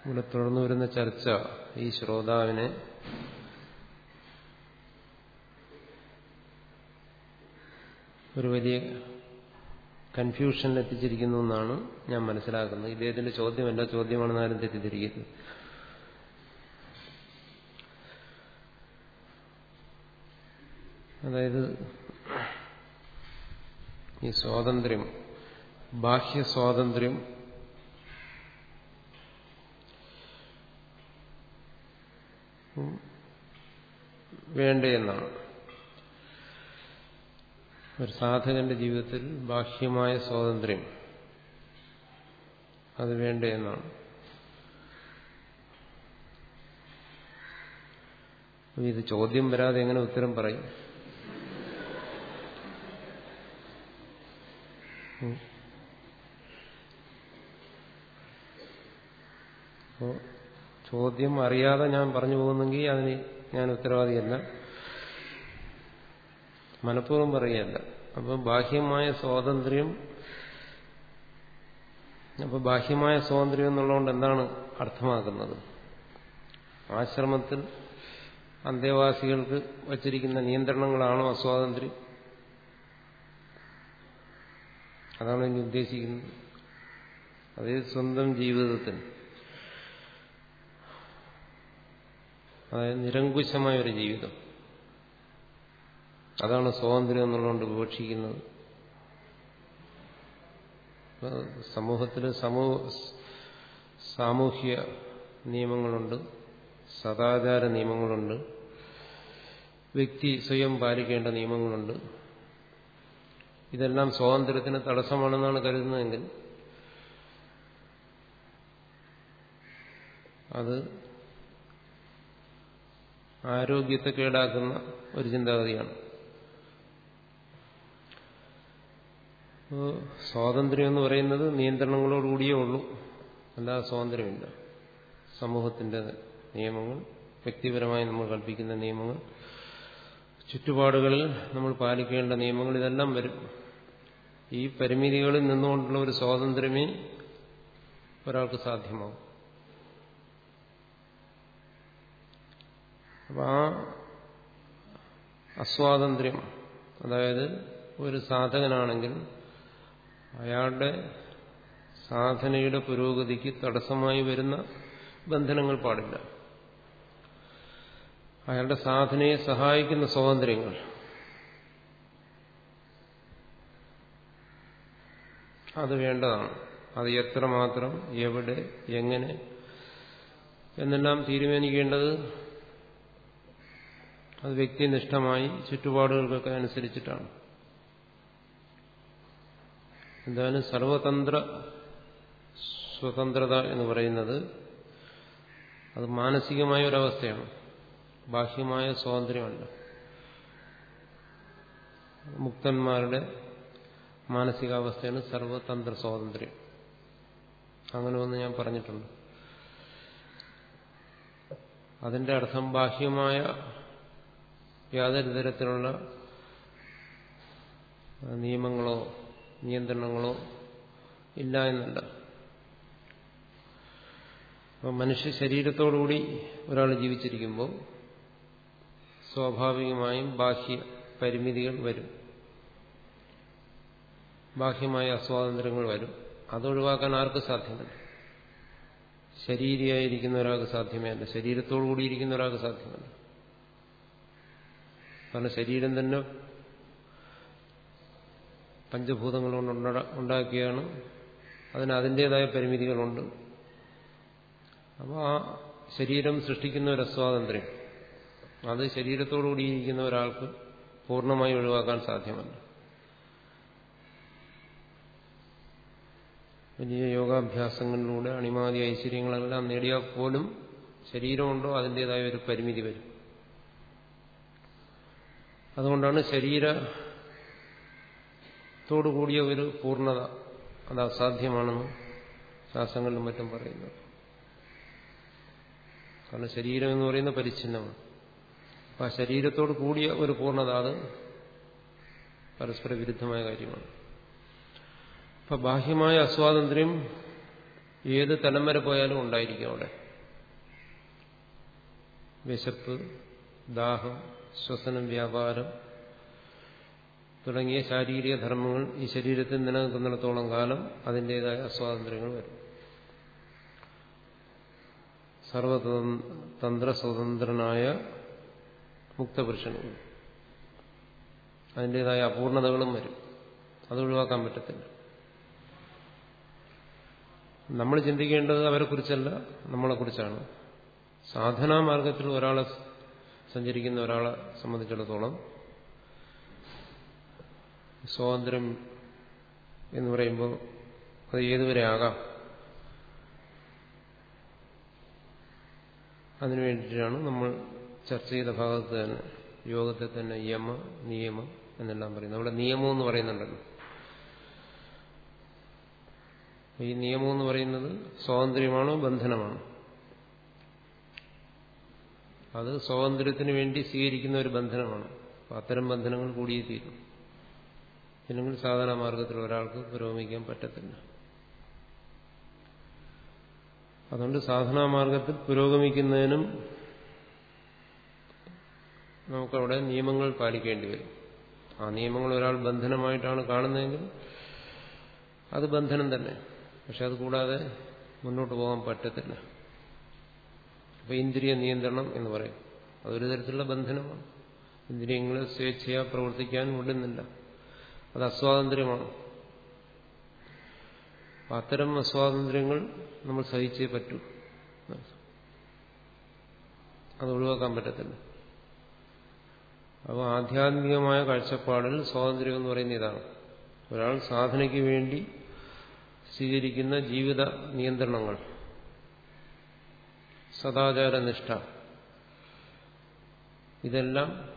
ഇവിടെ തുടർന്നു വരുന്ന ചർച്ച ഈ ശ്രോതാവിനെ ഒരു വലിയ കൺഫ്യൂഷനിൽ എത്തിച്ചിരിക്കുന്നു എന്നാണ് ഞാൻ മനസ്സിലാക്കുന്നത്. ഇദ്ദേഹത്തിന്റെ ചോദ്യം എല്ലാ ചോദ്യമാണെന്ന് ആരും തെറ്റിദ്ധരിക്കരുത്. അതായത് ഈ സ്വാതന്ത്ര്യം ബാഹ്യ സ്വാതന്ത്ര്യം വേണ്ടേ എന്നാണ് ഒരു സാധകന്റെ ജീവിതത്തിൽ ബാഹ്യമായ സ്വാതന്ത്ര്യം അത് വേണ്ടയെന്നാണ്. ഇത് ചോദ്യം വരാതെ എങ്ങനെ ഉത്തരം പറയും? അപ്പോ ചോദ്യം അറിയാതെ ഞാൻ പറഞ്ഞു പോകുന്നെങ്കിൽ അതിന് ഞാൻ ഉത്തരവാദിയല്ല. മനഃപൂർവം പറയുകയല്ല. അപ്പൊ ബാഹ്യമായ സ്വാതന്ത്ര്യം അപ്പൊ ബാഹ്യമായ സ്വാതന്ത്ര്യം എന്നുള്ളതുകൊണ്ട് എന്താണ് അർത്ഥമാക്കുന്നത്? ആശ്രമത്തിൽ അന്തേവാസികൾക്ക് വച്ചിരിക്കുന്ന നിയന്ത്രണങ്ങളാണോ അസ്വാതന്ത്ര്യം? അതാണ് ഇനി ഉദ്ദേശിക്കുന്നത്. അതേ സ്വന്തം ജീവിതത്തിൽ അതായത് നിരങ്കുശമായ ഒരു ജീവിതം. അതാണ് സ്വാതന്ത്ര്യം എന്നുള്ളതുകൊണ്ട് വിവക്ഷിക്കുന്നത്. സമൂഹത്തിൽ സമൂഹ സാമൂഹ്യ നിയമങ്ങളുണ്ട് സദാചാര നിയമങ്ങളുണ്ട് വ്യക്തി സ്വയം പാലിക്കേണ്ട നിയമങ്ങളുണ്ട്. ഇതെല്ലാം സ്വാതന്ത്ര്യത്തിന് തടസ്സമാണെന്നാണ് കരുതുന്നതെങ്കിൽ അത് ആരോഗ്യത്തെ കേടാക്കുന്ന ഒരു ചിന്താഗതിയാണ്. സ്വാതന്ത്ര്യം എന്ന് പറയുന്നത് നിയന്ത്രണങ്ങളോടുകൂടിയേ ഉള്ളൂ. അല്ലാതെ സ്വാതന്ത്ര്യമില്ല. സമൂഹത്തിന്റെ നിയമങ്ങൾ വ്യക്തിപരമായി നമ്മൾ കൽപ്പിക്കുന്ന നിയമങ്ങൾ ചുറ്റുപാടുകളിൽ നമ്മൾ പാലിക്കേണ്ട നിയമങ്ങൾ ഇതെല്ലാം വരും. ഈ പരിമിതികളിൽ നിന്നുകൊണ്ടുള്ള ഒരു സ്വാതന്ത്ര്യമേ ഒരാൾക്ക് സാധ്യമാവും. അപ്പൊ ആ അസ്വാതന്ത്ര്യം അതായത് ഒരു സാധകനാണെങ്കിൽ അയാളുടെ സാധനയുടെ പുരോഗതിക്ക് തടസ്സമായി വരുന്ന ബന്ധനങ്ങൾ പാടില്ല. അയാളുടെ സാധനയെ സഹായിക്കുന്ന സ്വാതന്ത്ര്യങ്ങൾ. അത് വേണ്ടതാണ്. അത് എത്രമാത്രം എവിടെ എങ്ങനെ എന്നെല്ലാം തീരുമാനിക്കേണ്ടത് അത് വ്യക്തിനിഷ്ഠമായി ചുറ്റുപാടുകൾക്കൊക്കെ അനുസരിച്ചിട്ടാണ് എന്തായാലും സർവതന്ത്ര സ്വതന്ത്രത എന്ന് പറയുന്നത് അത് മാനസികമായ ഒരവസ്ഥയാണ്. ബാഹ്യമായ സ്വാതന്ത്ര്യമല്ല മുക്തന്മാരുടെ മാനസികാവസ്ഥയാണ് സർവതന്ത്ര സ്വാതന്ത്ര്യം. അങ്ങനെ ഒന്ന് ഞാൻ പറഞ്ഞിട്ടുണ്ട്. അതിന്റെ അർത്ഥം ബാഹ്യമായ യാതൊരു തരത്തിലുള്ള നിയമങ്ങളോ നിയന്ത്രണങ്ങളോ ഇല്ല എന്നല്ല. മനുഷ്യ ശരീരത്തോടുകൂടി ഒരാൾ ജീവിച്ചിരിക്കുമ്പോൾ സ്വാഭാവികമായും ബാഹ്യ പരിമിതികൾ വരും. ബാഹ്യമായ അസ്വാതന്ത്ര്യങ്ങൾ വരും. അതൊഴിവാക്കാൻ ആർക്ക് സാധ്യമല്ല? ശരീരിയായിരിക്കുന്ന ഒരാൾക്ക് സാധ്യമേ അല്ല. ശരീരത്തോടു കൂടിയിരിക്കുന്ന ഒരാൾക്ക് സാധ്യമല്ല. കാരണം ശരീരം തന്നെ പഞ്ചഭൂതങ്ങൾ കൊണ്ട് ഉണ്ടാക്കിയാണ് അതിന് അതിന്റെതായ പരിമിതികളുണ്ട്. അപ്പോൾ ആ ശരീരം സൃഷ്ടിക്കുന്ന ഒരു അസ്വാതന്ത്ര്യം. അത് ശരീരത്തോടുകൂടിയിരിക്കുന്ന ഒരാൾക്ക് പൂർണമായി ഒഴിവാക്കാൻ സാധ്യമല്ല. വലിയ യോഗാഭ്യാസങ്ങളിലൂടെ അണിമാതി ഐശ്വര്യങ്ങളെല്ലാം നേടിയാൽ പോലും ശരീരമുണ്ടോ അതിന്റെതായ ഒരു പരിമിതി വരും. അതുകൊണ്ടാണ് ശരീരത്തോടുകൂടിയ ഒരു പൂർണത അത് അസാധ്യമാണെന്ന് ശാസ്ത്രങ്ങളിലും മറ്റും പറയുന്നത്. കാരണം ശരീരം എന്ന് പറയുന്ന പരിച്ഛിന്നമാണ്. അപ്പം ആ ശരീരത്തോട് കൂടിയ ഒരു പൂർണത അത് പരസ്പര വിരുദ്ധമായ കാര്യമാണ്. അപ്പൊ ബാഹ്യമായ അസ്വാതന്ത്ര്യം ഏത് തലം വരെ പോയാലും ഉണ്ടായിരിക്കും അവിടെ. വിശപ്പ് ദാഹം ശ്വസനം വ്യാപാരം തുടങ്ങിയ ശാരീരിക ധർമ്മങ്ങൾ ഈ ശരീരത്തിൽ നിലനിൽക്കുന്നിടത്തോളം കാലം അതിന്റെതായ അസ്വാതന്ത്ര്യങ്ങൾ വരും. സർവതന്ത്രസ്വതന്ത്രനായ മുക്തപുരുഷനും അതിന്റെതായ അപൂർണതകളും വരും. അത് ഒഴിവാക്കാൻ പറ്റത്തില്ല. നമ്മൾ ചിന്തിക്കേണ്ടത് അവരെക്കുറിച്ചല്ല നമ്മളെക്കുറിച്ചാണ്. സാധനാ മാർഗത്തിൽ ഒരാളെ സഞ്ചരിക്കുന്ന ഒരാളെ സംബന്ധിച്ചിടത്തോളം സ്വാതന്ത്ര്യം എന്ന് പറയുമ്പോൾ അത് ഏതുവരെ ആകാം? അതിനു വേണ്ടിയിട്ടാണ് നമ്മൾ ചർച്ച ചെയ്ത ഭാഗത്ത് തന്നെ യോഗത്തെ തന്നെ യമ നിയമം എന്നെല്ലാം പറയുന്നത്. അവിടെ നിയമം എന്ന് പറയുന്നുണ്ടല്ലോ. ഈ നിയമം എന്ന് പറയുന്നത് സ്വാതന്ത്ര്യമാണോ ബന്ധനമാണോ? അത് സ്വാതന്ത്ര്യത്തിന് വേണ്ടി സ്വീകരിക്കുന്ന ഒരു ബന്ധനമാണ്. അത്തരം ബന്ധനങ്ങൾ കൂടിയേ തീരും. ഇല്ലെങ്കിൽ സാധാരണ മാർഗത്തിൽ ഒരാൾക്ക് പുരോഗമിക്കാൻ പറ്റത്തില്ല. അതുകൊണ്ട് സാധനാ മാർഗത്തിൽ പുരോഗമിക്കുന്നതിനും നമുക്കവിടെ നിയമങ്ങൾ പാലിക്കേണ്ടി വരും. ആ നിയമങ്ങൾ ഒരാൾ ബന്ധനമായിട്ടാണ് കാണുന്നതെങ്കിൽ അത് ബന്ധനം തന്നെ. പക്ഷെ അത് കൂടാതെ മുന്നോട്ട് പോകാൻ പറ്റത്തില്ല. അപ്പൊ ഇന്ദ്രിയ നിയന്ത്രണം എന്ന് പറയും. അതൊരു തരത്തിലുള്ള ബന്ധനമാണ്. ഇന്ദ്രിയങ്ങളെ സ്വേച്ഛയാ പ്രവർത്തിക്കാൻ വിടുന്നില്ല അത് അസ്വാതന്ത്ര്യമാണ്. അത്തരം അസ്വാതന്ത്ര്യങ്ങൾ നമ്മൾ സഹിച്ചേ പറ്റൂ. അത് ഒഴിവാക്കാൻ പറ്റത്തില്ല. അപ്പോൾ ആധ്യാത്മികമായ കാഴ്ചപ്പാടിൽ സ്വാതന്ത്ര്യം എന്ന് പറയുന്ന ഇതാണ്. ഒരാൾ സാധനയ്ക്ക് വേണ്ടി സ്വീകരിക്കുന്ന ജീവിത നിയന്ത്രണങ്ങൾ. സദാചാരനിഷ്ഠ. ഇതെല്ലാം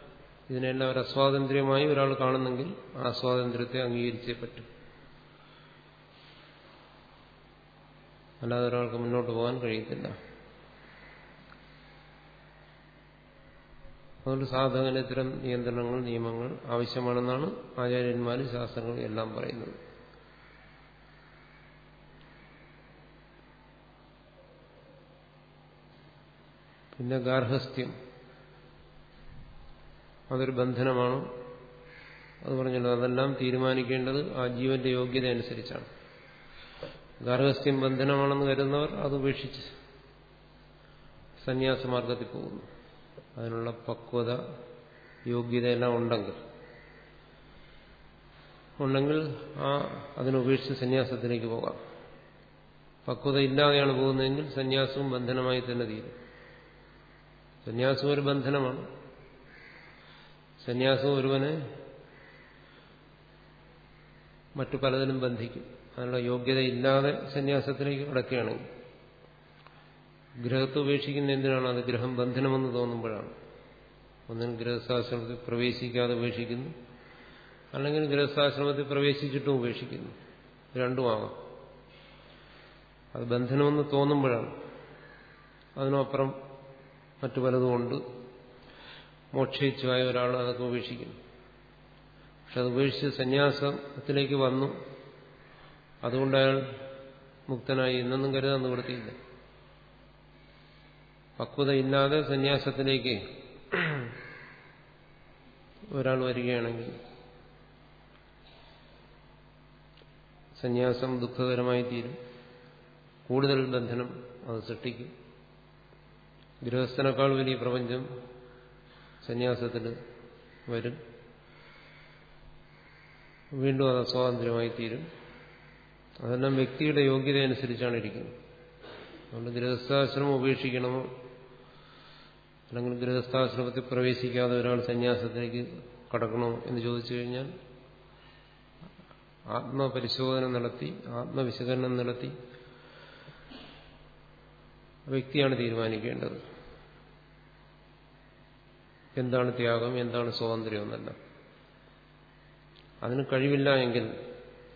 ഇതിനെല്ലാം ഒരു അസ്വാതന്ത്ര്യമായി ഒരാൾ കാണുന്നെങ്കിൽ ആ സ്വാതന്ത്ര്യത്തെ അംഗീകരിച്ചേ പറ്റും. അല്ലാതെ ഒരാൾക്ക് മുന്നോട്ട് പോകാൻ കഴിയത്തില്ല. അതുകൊണ്ട് സാധകന് ഇത്തരം നിയന്ത്രണങ്ങൾ നിയമങ്ങൾ ആവശ്യമാണെന്നാണ് ആചാര്യന്മാരും ശാസ്ത്രങ്ങളും എല്ലാം പറയുന്നത്. പിന്നെ ഗാർഹസ്ഥ്യം. അതൊരു ബന്ധനമാണ്? അത് പറഞ്ഞല്ലോ അതെല്ലാം തീരുമാനിക്കേണ്ടത് ആ ജീവന്റെ യോഗ്യത അനുസരിച്ചാണ് ഗാർഹസ്ഥ്യം ബന്ധനമാണെന്ന് കരുതുന്നവർ അത് ഉപേക്ഷിച്ച് സന്യാസമാർഗത്തിൽ പോകുന്നു. അതിനുള്ള പക്വത യോഗ്യതയെല്ലാം ഉണ്ടെങ്കിൽ. ഉണ്ടെങ്കിൽ ആ അതിനുപേക്ഷിച്ച് സന്യാസത്തിലേക്ക് പോകാം. പക്വത ഇല്ലാതെയാണ് പോകുന്നതെങ്കിൽ സന്യാസവും ബന്ധനമായി തന്നെ തീരും. സന്യാസം ഒരു ബന്ധനമാണ്. സന്യാസം ഒരുവനെ മറ്റു പലതിനും ബന്ധിക്കും. അതിനുള്ള യോഗ്യതയില്ലാതെ സന്യാസത്തിലേക്ക് കിടക്കുകയാണെങ്കിൽ ഗ്രഹത്തെ ഉപേക്ഷിക്കുന്ന എന്തിനാണ്? അത് ഗ്രഹം ബന്ധനമെന്ന് തോന്നുമ്പോഴാണ്. ഒന്നിനും ഗൃഹസ്ഥാശ്രമത്തിൽ പ്രവേശിക്കാതെ ഉപേക്ഷിക്കുന്നു. അല്ലെങ്കിൽ ഗൃഹസ്ഥാശ്രമത്തിൽ പ്രവേശിച്ചിട്ടും ഉപേക്ഷിക്കുന്നു. രണ്ടുമാകാം. അത് ബന്ധനമെന്ന് തോന്നുമ്പോഴാണ്. അതിനപ്പുറം മറ്റു പലതുകൊണ്ട് മോക്ഷയിച്ചുമായ ഒരാൾ അതൊക്കെ ഉപേക്ഷിക്കുന്നു. പക്ഷെ അത് ഉപേക്ഷിച്ച് സന്യാസത്തിലേക്ക് വന്നു. അതുകൊണ്ട് അയാൾ മുക്തനായി എന്നൊന്നും കരുതാൻ നിവൃത്തിയില്ല പക്വതയില്ലാതെ സന്യാസത്തിലേക്ക് ഒരാൾ വരികയാണെങ്കിൽ സന്യാസം ദുഃഖകരമായി തീരും. കൂടുതൽ ബന്ധനം അത് സൃഷ്ടിക്കും. ഗൃഹസ്ഥനേക്കാൾ വലിയ പ്രപഞ്ചം സന്യാസത്തിൽ വരും. വീണ്ടും അത് അസ്വാതന്ത്ര്യമായി തീരും. അതെല്ലാം വ്യക്തിയുടെ യോഗ്യത അനുസരിച്ചാണ് ഇരിക്കുന്നത്. അതുകൊണ്ട് ഗൃഹസ്ഥാശ്രമം ഉപേക്ഷിക്കണമോ? അല്ലെങ്കിൽ ഗൃഹസ്ഥാശ്രമത്തിൽ പ്രവേശിക്കാതെ ഒരാൾ സന്യാസത്തിലേക്ക് കടക്കണോ എന്ന് ചോദിച്ചു കഴിഞ്ഞാൽ ആത്മപരിശോധന നടത്തി ആത്മവിശകലനം നടത്തി വ്യക്തിയാണ് തീരുമാനിക്കേണ്ടത്. എന്താണ് ത്യാഗം എന്താണ് സ്വാതന്ത്ര്യം എന്നല്ല. അതിന് കഴിവില്ല എങ്കിൽ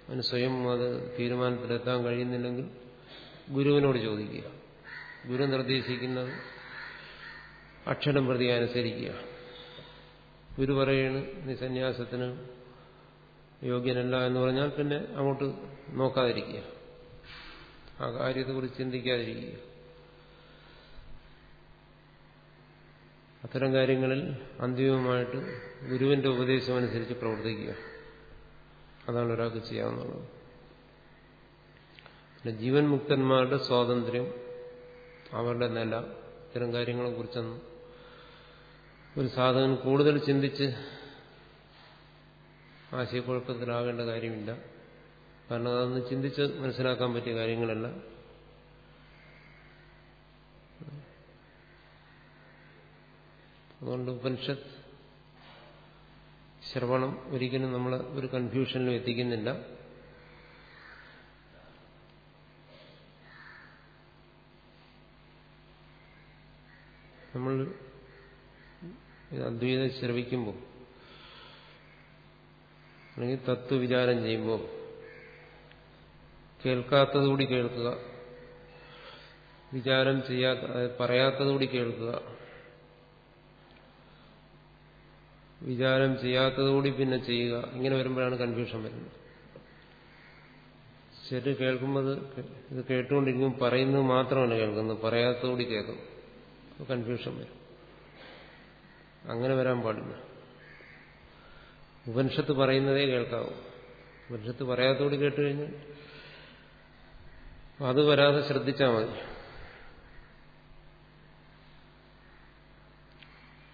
അവന് സ്വയം അത് തീരുമാനത്തിലെത്താൻ കഴിയുന്നില്ലെങ്കിൽ ഗുരുവിനോട് ചോദിക്കുക. ഗുരു നിർദ്ദേശിക്കുന്നത് അക്ഷരം പ്രതി അനുസരിക്കുക. ഗുരു പറയുന്നു നീ സന്യാസത്തിന് യോഗ്യനല്ല എന്ന് പറഞ്ഞാൽ പിന്നെ അങ്ങോട്ട് നോക്കാതിരിക്കുക. ആ കാര്യത്തെക്കുറിച്ച് ചിന്തിക്കാതിരിക്കുക. അത്തരം കാര്യങ്ങളിൽ അന്തിമമായിട്ട് ഗുരുവിന്റെ ഉപദേശം അനുസരിച്ച് പ്രവർത്തിക്കുക. അതാണ് ഒരാൾക്ക് ചെയ്യാവുന്നത് പിന്നെ ജീവൻ മുക്തന്മാരുടെ സ്വാതന്ത്ര്യം അവരുടെ നില ഇത്തരം കാര്യങ്ങളെ കുറിച്ചൊന്നും ഒരു സാധകൻ കൂടുതൽ ചിന്തിച്ച് ആശയക്കുഴപ്പത്തിലാകേണ്ട കാര്യമില്ല. കാരണം അതൊന്ന് ചിന്തിച്ച് മനസ്സിലാക്കാൻ പറ്റിയ കാര്യങ്ങളല്ല. അതുകൊണ്ട് ഉപനിഷത്ത് ശ്രവണം ഒരിക്കലും നമ്മൾ ഒരു കൺഫ്യൂഷനിലും എത്തിക്കുന്നില്ല. നമ്മൾ അദ്വൈതം ശ്രവിക്കുമ്പോൾ അല്ലെങ്കിൽ തത്വവിചാരം ചെയ്യുമ്പോൾ കേൾക്കാത്തതുകൂടി കേൾക്കുക വിചാരം ചെയ്യാത്ത പറയാത്തതുകൂടി കേൾക്കുക വിചാരം ചെയ്യാത്തതുകൂടി പിന്നെ ചെയ്യുക. ഇങ്ങനെ വരുമ്പോഴാണ് കൺഫ്യൂഷൻ വരുന്നത്. ശരി കേൾക്കുമ്പോൾ ഇത് കേട്ടുകൊണ്ടിരിക്കും പറയുന്നത് മാത്രമല്ല കേൾക്കുന്നത്. പറയാത്തതുകൂടി കേൾക്കും. കൺഫ്യൂഷൻ വരും. അങ്ങനെ വരാൻ പാടില്ല. ഉപനിഷത്ത് പറയുന്നതേ കേൾക്കാവൂ. ഉപനിഷത്ത് പറയാത്തോട് കേട്ടുകഴിഞ്ഞാൽ അത് വരാതെ ശ്രദ്ധിച്ചാൽ മതി.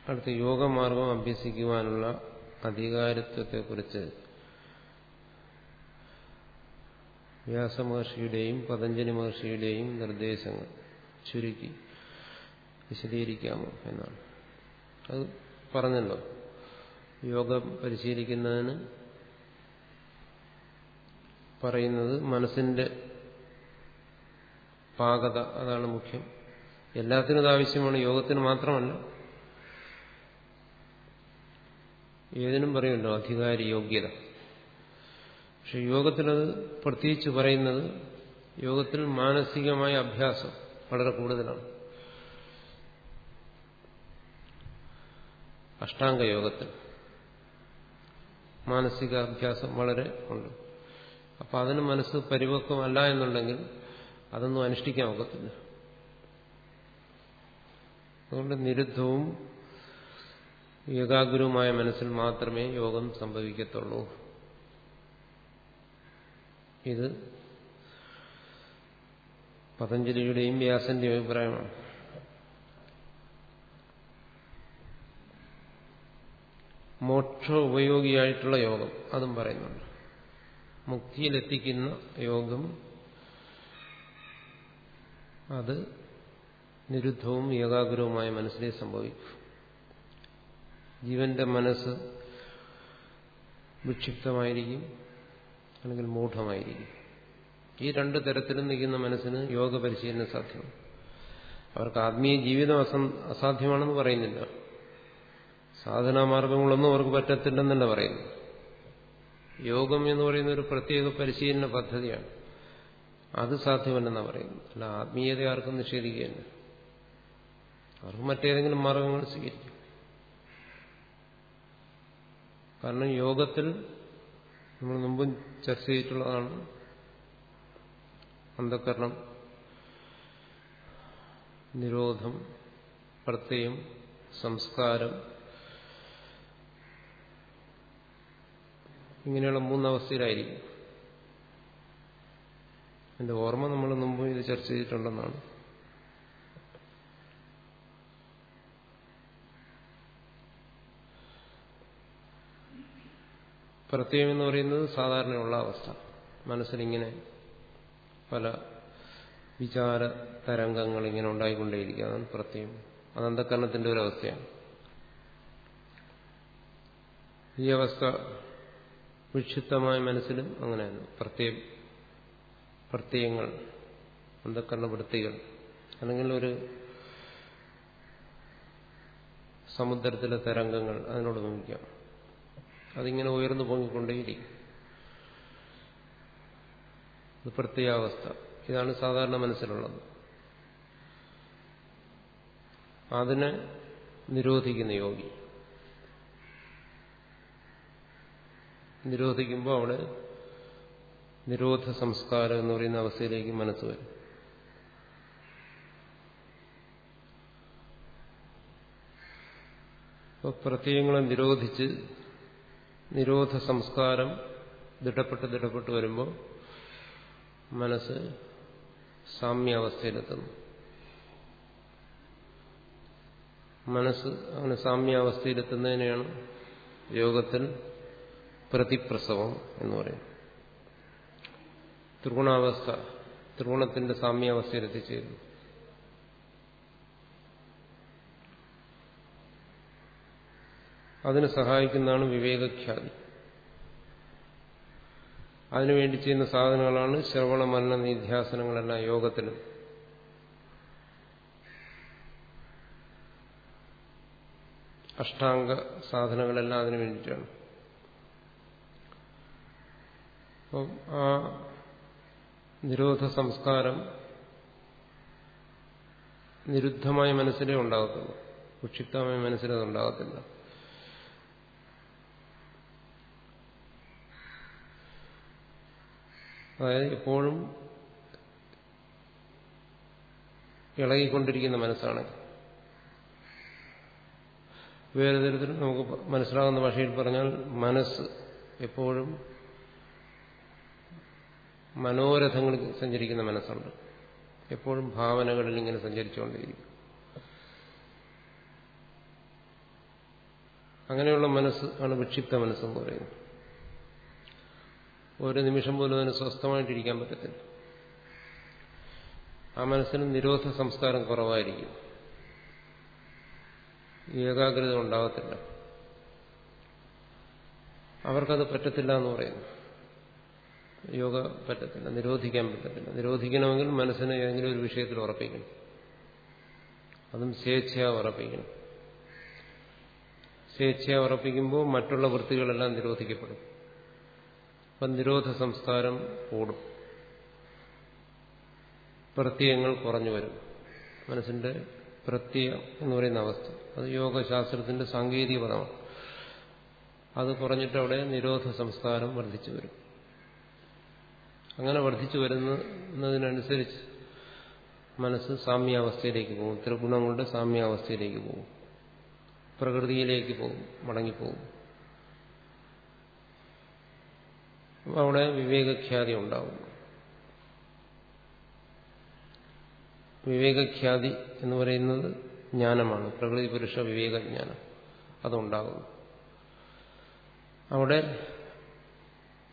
അടുത്ത യോഗമാർഗം അഭ്യസിക്കുവാനുള്ള അധികാരത്വത്തെക്കുറിച്ച് വ്യാസമഹർഷിയുടെയും പതഞ്ജലി മഹർഷിയുടെയും നിർദ്ദേശങ്ങൾ ചുരുക്കി വിശദീകരിക്കാമോ എന്നാണ്. അത് പറഞ്ഞല്ലോ. യോഗം പരിശീലിക്കുന്നതിന് പറയുന്നത് മനസ്സിന്റെ പാകത അതാണ് മുഖ്യം. എല്ലാത്തിനും ആവശ്യമാണ്. യോഗത്തിന് മാത്രമല്ല ഏതിനും പറയുമല്ലോ അധികാരി യോഗ്യത. പക്ഷെ യോഗത്തിനത് പ്രത്യേകിച്ച് പറയുന്നത് യോഗത്തിൽ മാനസികമായ അഭ്യാസം വളരെ കൂടുതലാണ്. അഷ്ടാംഗയോഗത്തിൽ മാനസിക അഭ്യാസം വളരെ ഉണ്ട്. അപ്പൊ അതിന് മനസ്സ് പരിപക്വമല്ല എന്നുണ്ടെങ്കിൽ അതൊന്നും അനുഷ്ഠിക്കാൻ ഒക്കത്തില്ല. അതുകൊണ്ട് നിരുദ്ധവും ഏകാഗ്രവുമായ മനസ്സിൽ മാത്രമേ യോഗം സംഭവിക്കത്തുള്ളൂ. ഇത് പതഞ്ജലിയുടെയും വ്യാസന്റെ അഭിപ്രായമാണ്. മോക്ഷ ഉപയോഗിയായിട്ടുള്ള യോഗം അതും പറയുന്നുണ്ട്. മുക്തിയിലെത്തിക്കുന്ന യോഗം അത് നിരുദ്ധവും ഏകാഗ്രവുമായ മനസ്സിനെ സംഭവിക്കും. ജീവന്റെ മനസ്സ് വിക്ഷിപ്തമായിരിക്കും അല്ലെങ്കിൽ മൂഢമായിരിക്കും. ഈ രണ്ട് തരത്തിലും നിൽക്കുന്ന മനസ്സിന് യോഗ പരിശീലനം സാധ്യമാണ്. അവർക്ക് ആത്മീയ ജീവിതം അസാധ്യമാണെന്ന് പറയുന്നില്ല. സാധനാമാർഗങ്ങളൊന്നും അവർക്ക് പറ്റത്തില്ലെന്നല്ല പറയുന്നു യോഗം എന്ന് പറയുന്ന ഒരു പ്രത്യേക പരിശീലന പദ്ധതിയാണ്. അത് സാധ്യമല്ലെന്നാണ് പറയുന്നത്. അല്ല ആത്മീയത ആർക്കും നിഷേധിക്കുകയല്ല. അവർക്ക് മറ്റേതെങ്കിലും മാർഗങ്ങൾ സ്വീകരിക്കും. കാരണം യോഗത്തിൽ നമ്മൾ മുമ്പും ചർച്ച ചെയ്തിട്ടുള്ളതാണ് അന്ധകരണം നിരോധം പ്രത്യയം സംസ്കാരം. ഇങ്ങനെയുള്ള മൂന്നവസ്ഥയിലായിരിക്കും എന്റെ ഓർമ്മ നമ്മൾ മുമ്പ് ഇത് ചർച്ച ചെയ്തിട്ടുണ്ടെന്നാണ്. പ്രത്യയം എന്ന് പറയുന്നത് സാധാരണയുള്ള അവസ്ഥ. മനസ്സിലിങ്ങനെ പല വിചാര തരംഗങ്ങൾ ഇങ്ങനെ ഉണ്ടായിക്കൊണ്ടേയിരിക്കുക അതാണ് പ്രത്യയം അത് അന്ധക്കരണത്തിന്റെ ഒരു അവസ്ഥയാണ്. ഈ അവസ്ഥ വിക്ഷിപ്തമായ മനസ്സിലും അങ്ങനെയാണ്. പ്രത്യേക പ്രത്യയങ്ങൾ അന്ധക്കരണ വൃത്തികൾ അല്ലെങ്കിൽ ഒരു സമുദ്രത്തിലെ തരംഗങ്ങൾ അതിനോട് നോക്കാം അതിങ്ങനെ ഉയർന്നു പൊങ്ങിക്കൊണ്ടേയിരിക്കും. ഇത് പ്രത്യേകാവസ്ഥ ഇതാണ് സാധാരണ മനസ്സിലുള്ളത്. അതിനെ നിരോധിക്കുന്ന യോഗി. നിരോധിക്കുമ്പോൾ അവിടെ നിരോധ സംസ്കാരം എന്ന് പറയുന്ന അവസ്ഥയിലേക്ക് മനസ്സ് വരും. അപ്പോൾ പ്രത്യയങ്ങളെ നിരോധിച്ച് നിരോധ സംസ്കാരം ദൃഢപ്പെട്ട് ദൃഢപ്പെട്ട് വരുമ്പോൾ മനസ്സ് സാമ്യാവസ്ഥയിലെത്തുന്നു. മനസ്സ് അങ്ങനെ സാമ്യാവസ്ഥയിലെത്തുന്നതിനെയാണ് യോഗത്തിൽ പ്രതിപ്രസവം എന്ന് പറയും ത്രിഗുണാവസ്ഥ ത്രിഗുണത്തിന്റെ സാമ്യാവസ്ഥയിൽ എത്തിച്ചേരുന്നു അതിന് സഹായിക്കുന്നതാണ് വിവേകഖ്യാതി. അതിനുവേണ്ടി ചെയ്യുന്ന സാധനങ്ങളാണ് ശ്രവണ മരണ നിധ്യാസനങ്ങളെല്ലാം യോഗത്തിലും. അഷ്ടാംഗ സാധനങ്ങളെല്ലാം അതിനു വേണ്ടിയിട്ടാണ്. അപ്പം ആ നിരോധ സംസ്കാരം നിരുദ്ധമായ മനസ്സിലേ ഉണ്ടാകത്തുള്ളൂ. വിക്ഷിപ്തമായ മനസ്സിലത് ഉണ്ടാകത്തില്ല. അതായത് എപ്പോഴും ഇളകിക്കൊണ്ടിരിക്കുന്ന മനസ്സാണ്. വേറെ തരത്തിൽ നമുക്ക് മനസ്സിലാകുന്ന ഭാഷയിൽ പറഞ്ഞാൽ മനസ്സ് എപ്പോഴും മനോരഥങ്ങളിൽ സഞ്ചരിക്കുന്ന മനസ്സുണ്ട്. എപ്പോഴും ഭാവനകളിൽ ഇങ്ങനെ സഞ്ചരിച്ചുകൊണ്ടേയിരിക്കും. അങ്ങനെയുള്ള മനസ്സ് ആണ് വിക്ഷിപ്ത മനസ്സെന്ന് പറയുന്നത്. ഒരു നിമിഷം പോലും അതിന് സ്വസ്ഥമായിട്ടിരിക്കാൻ പറ്റത്തില്ല. ആ മനസ്സിന് നിരോധ സംസ്കാരം കുറവായിരിക്കും. ഏകാഗ്രത ഉണ്ടാകത്തില്ല അവർക്കത് പറ്റത്തില്ല എന്ന് പറയുന്നു. യോഗ പറ്റത്തില്ല നിരോധിക്കാൻ പറ്റത്തില്ല. നിരോധിക്കണമെങ്കിൽ മനസ്സിനെ ഏതെങ്കിലും ഒരു വിഷയത്തിൽ ഉറപ്പിക്കണം. അതും സ്വേച്ഛയാ ഉറപ്പിക്കണം. സ്വേച്ഛയാ ഉറപ്പിക്കുമ്പോൾ മറ്റുള്ള വൃത്തികളെല്ലാം നിരോധിക്കപ്പെടും. അപ്പം നിരോധ സംസ്കാരം കൂടും. പ്രത്യയങ്ങൾ കുറഞ്ഞു വരും. മനസ്സിന്റെ പ്രത്യയം എന്ന് പറയുന്ന അവസ്ഥ. അത് യോഗശാസ്ത്രത്തിന്റെ സാങ്കേതിക പദമാണ്. അത് കുറഞ്ഞിട്ട് അവിടെ നിരോധ സംസ്കാരം വർദ്ധിച്ചു വരും. അങ്ങനെ വർദ്ധിച്ചു വരുന്നതിനനുസരിച്ച് മനസ്സ് സാമ്യാവസ്ഥയിലേക്ക് പോകും. ത്രിഗുണങ്ങളുടെ സാമ്യാവസ്ഥയിലേക്ക് പോകും. പ്രകൃതിയിലേക്ക് പോകും മടങ്ങിപ്പോകും. അവിടെ വിവേകഖ്യാതി ഉണ്ടാവും വിവേകഖ്യാതി എന്ന് പറയുന്നത് ജ്ഞാനമാണ്. പ്രകൃതി പുരുഷ വിവേകജ്ഞാനം അതുണ്ടാകുന്നു. അവിടെ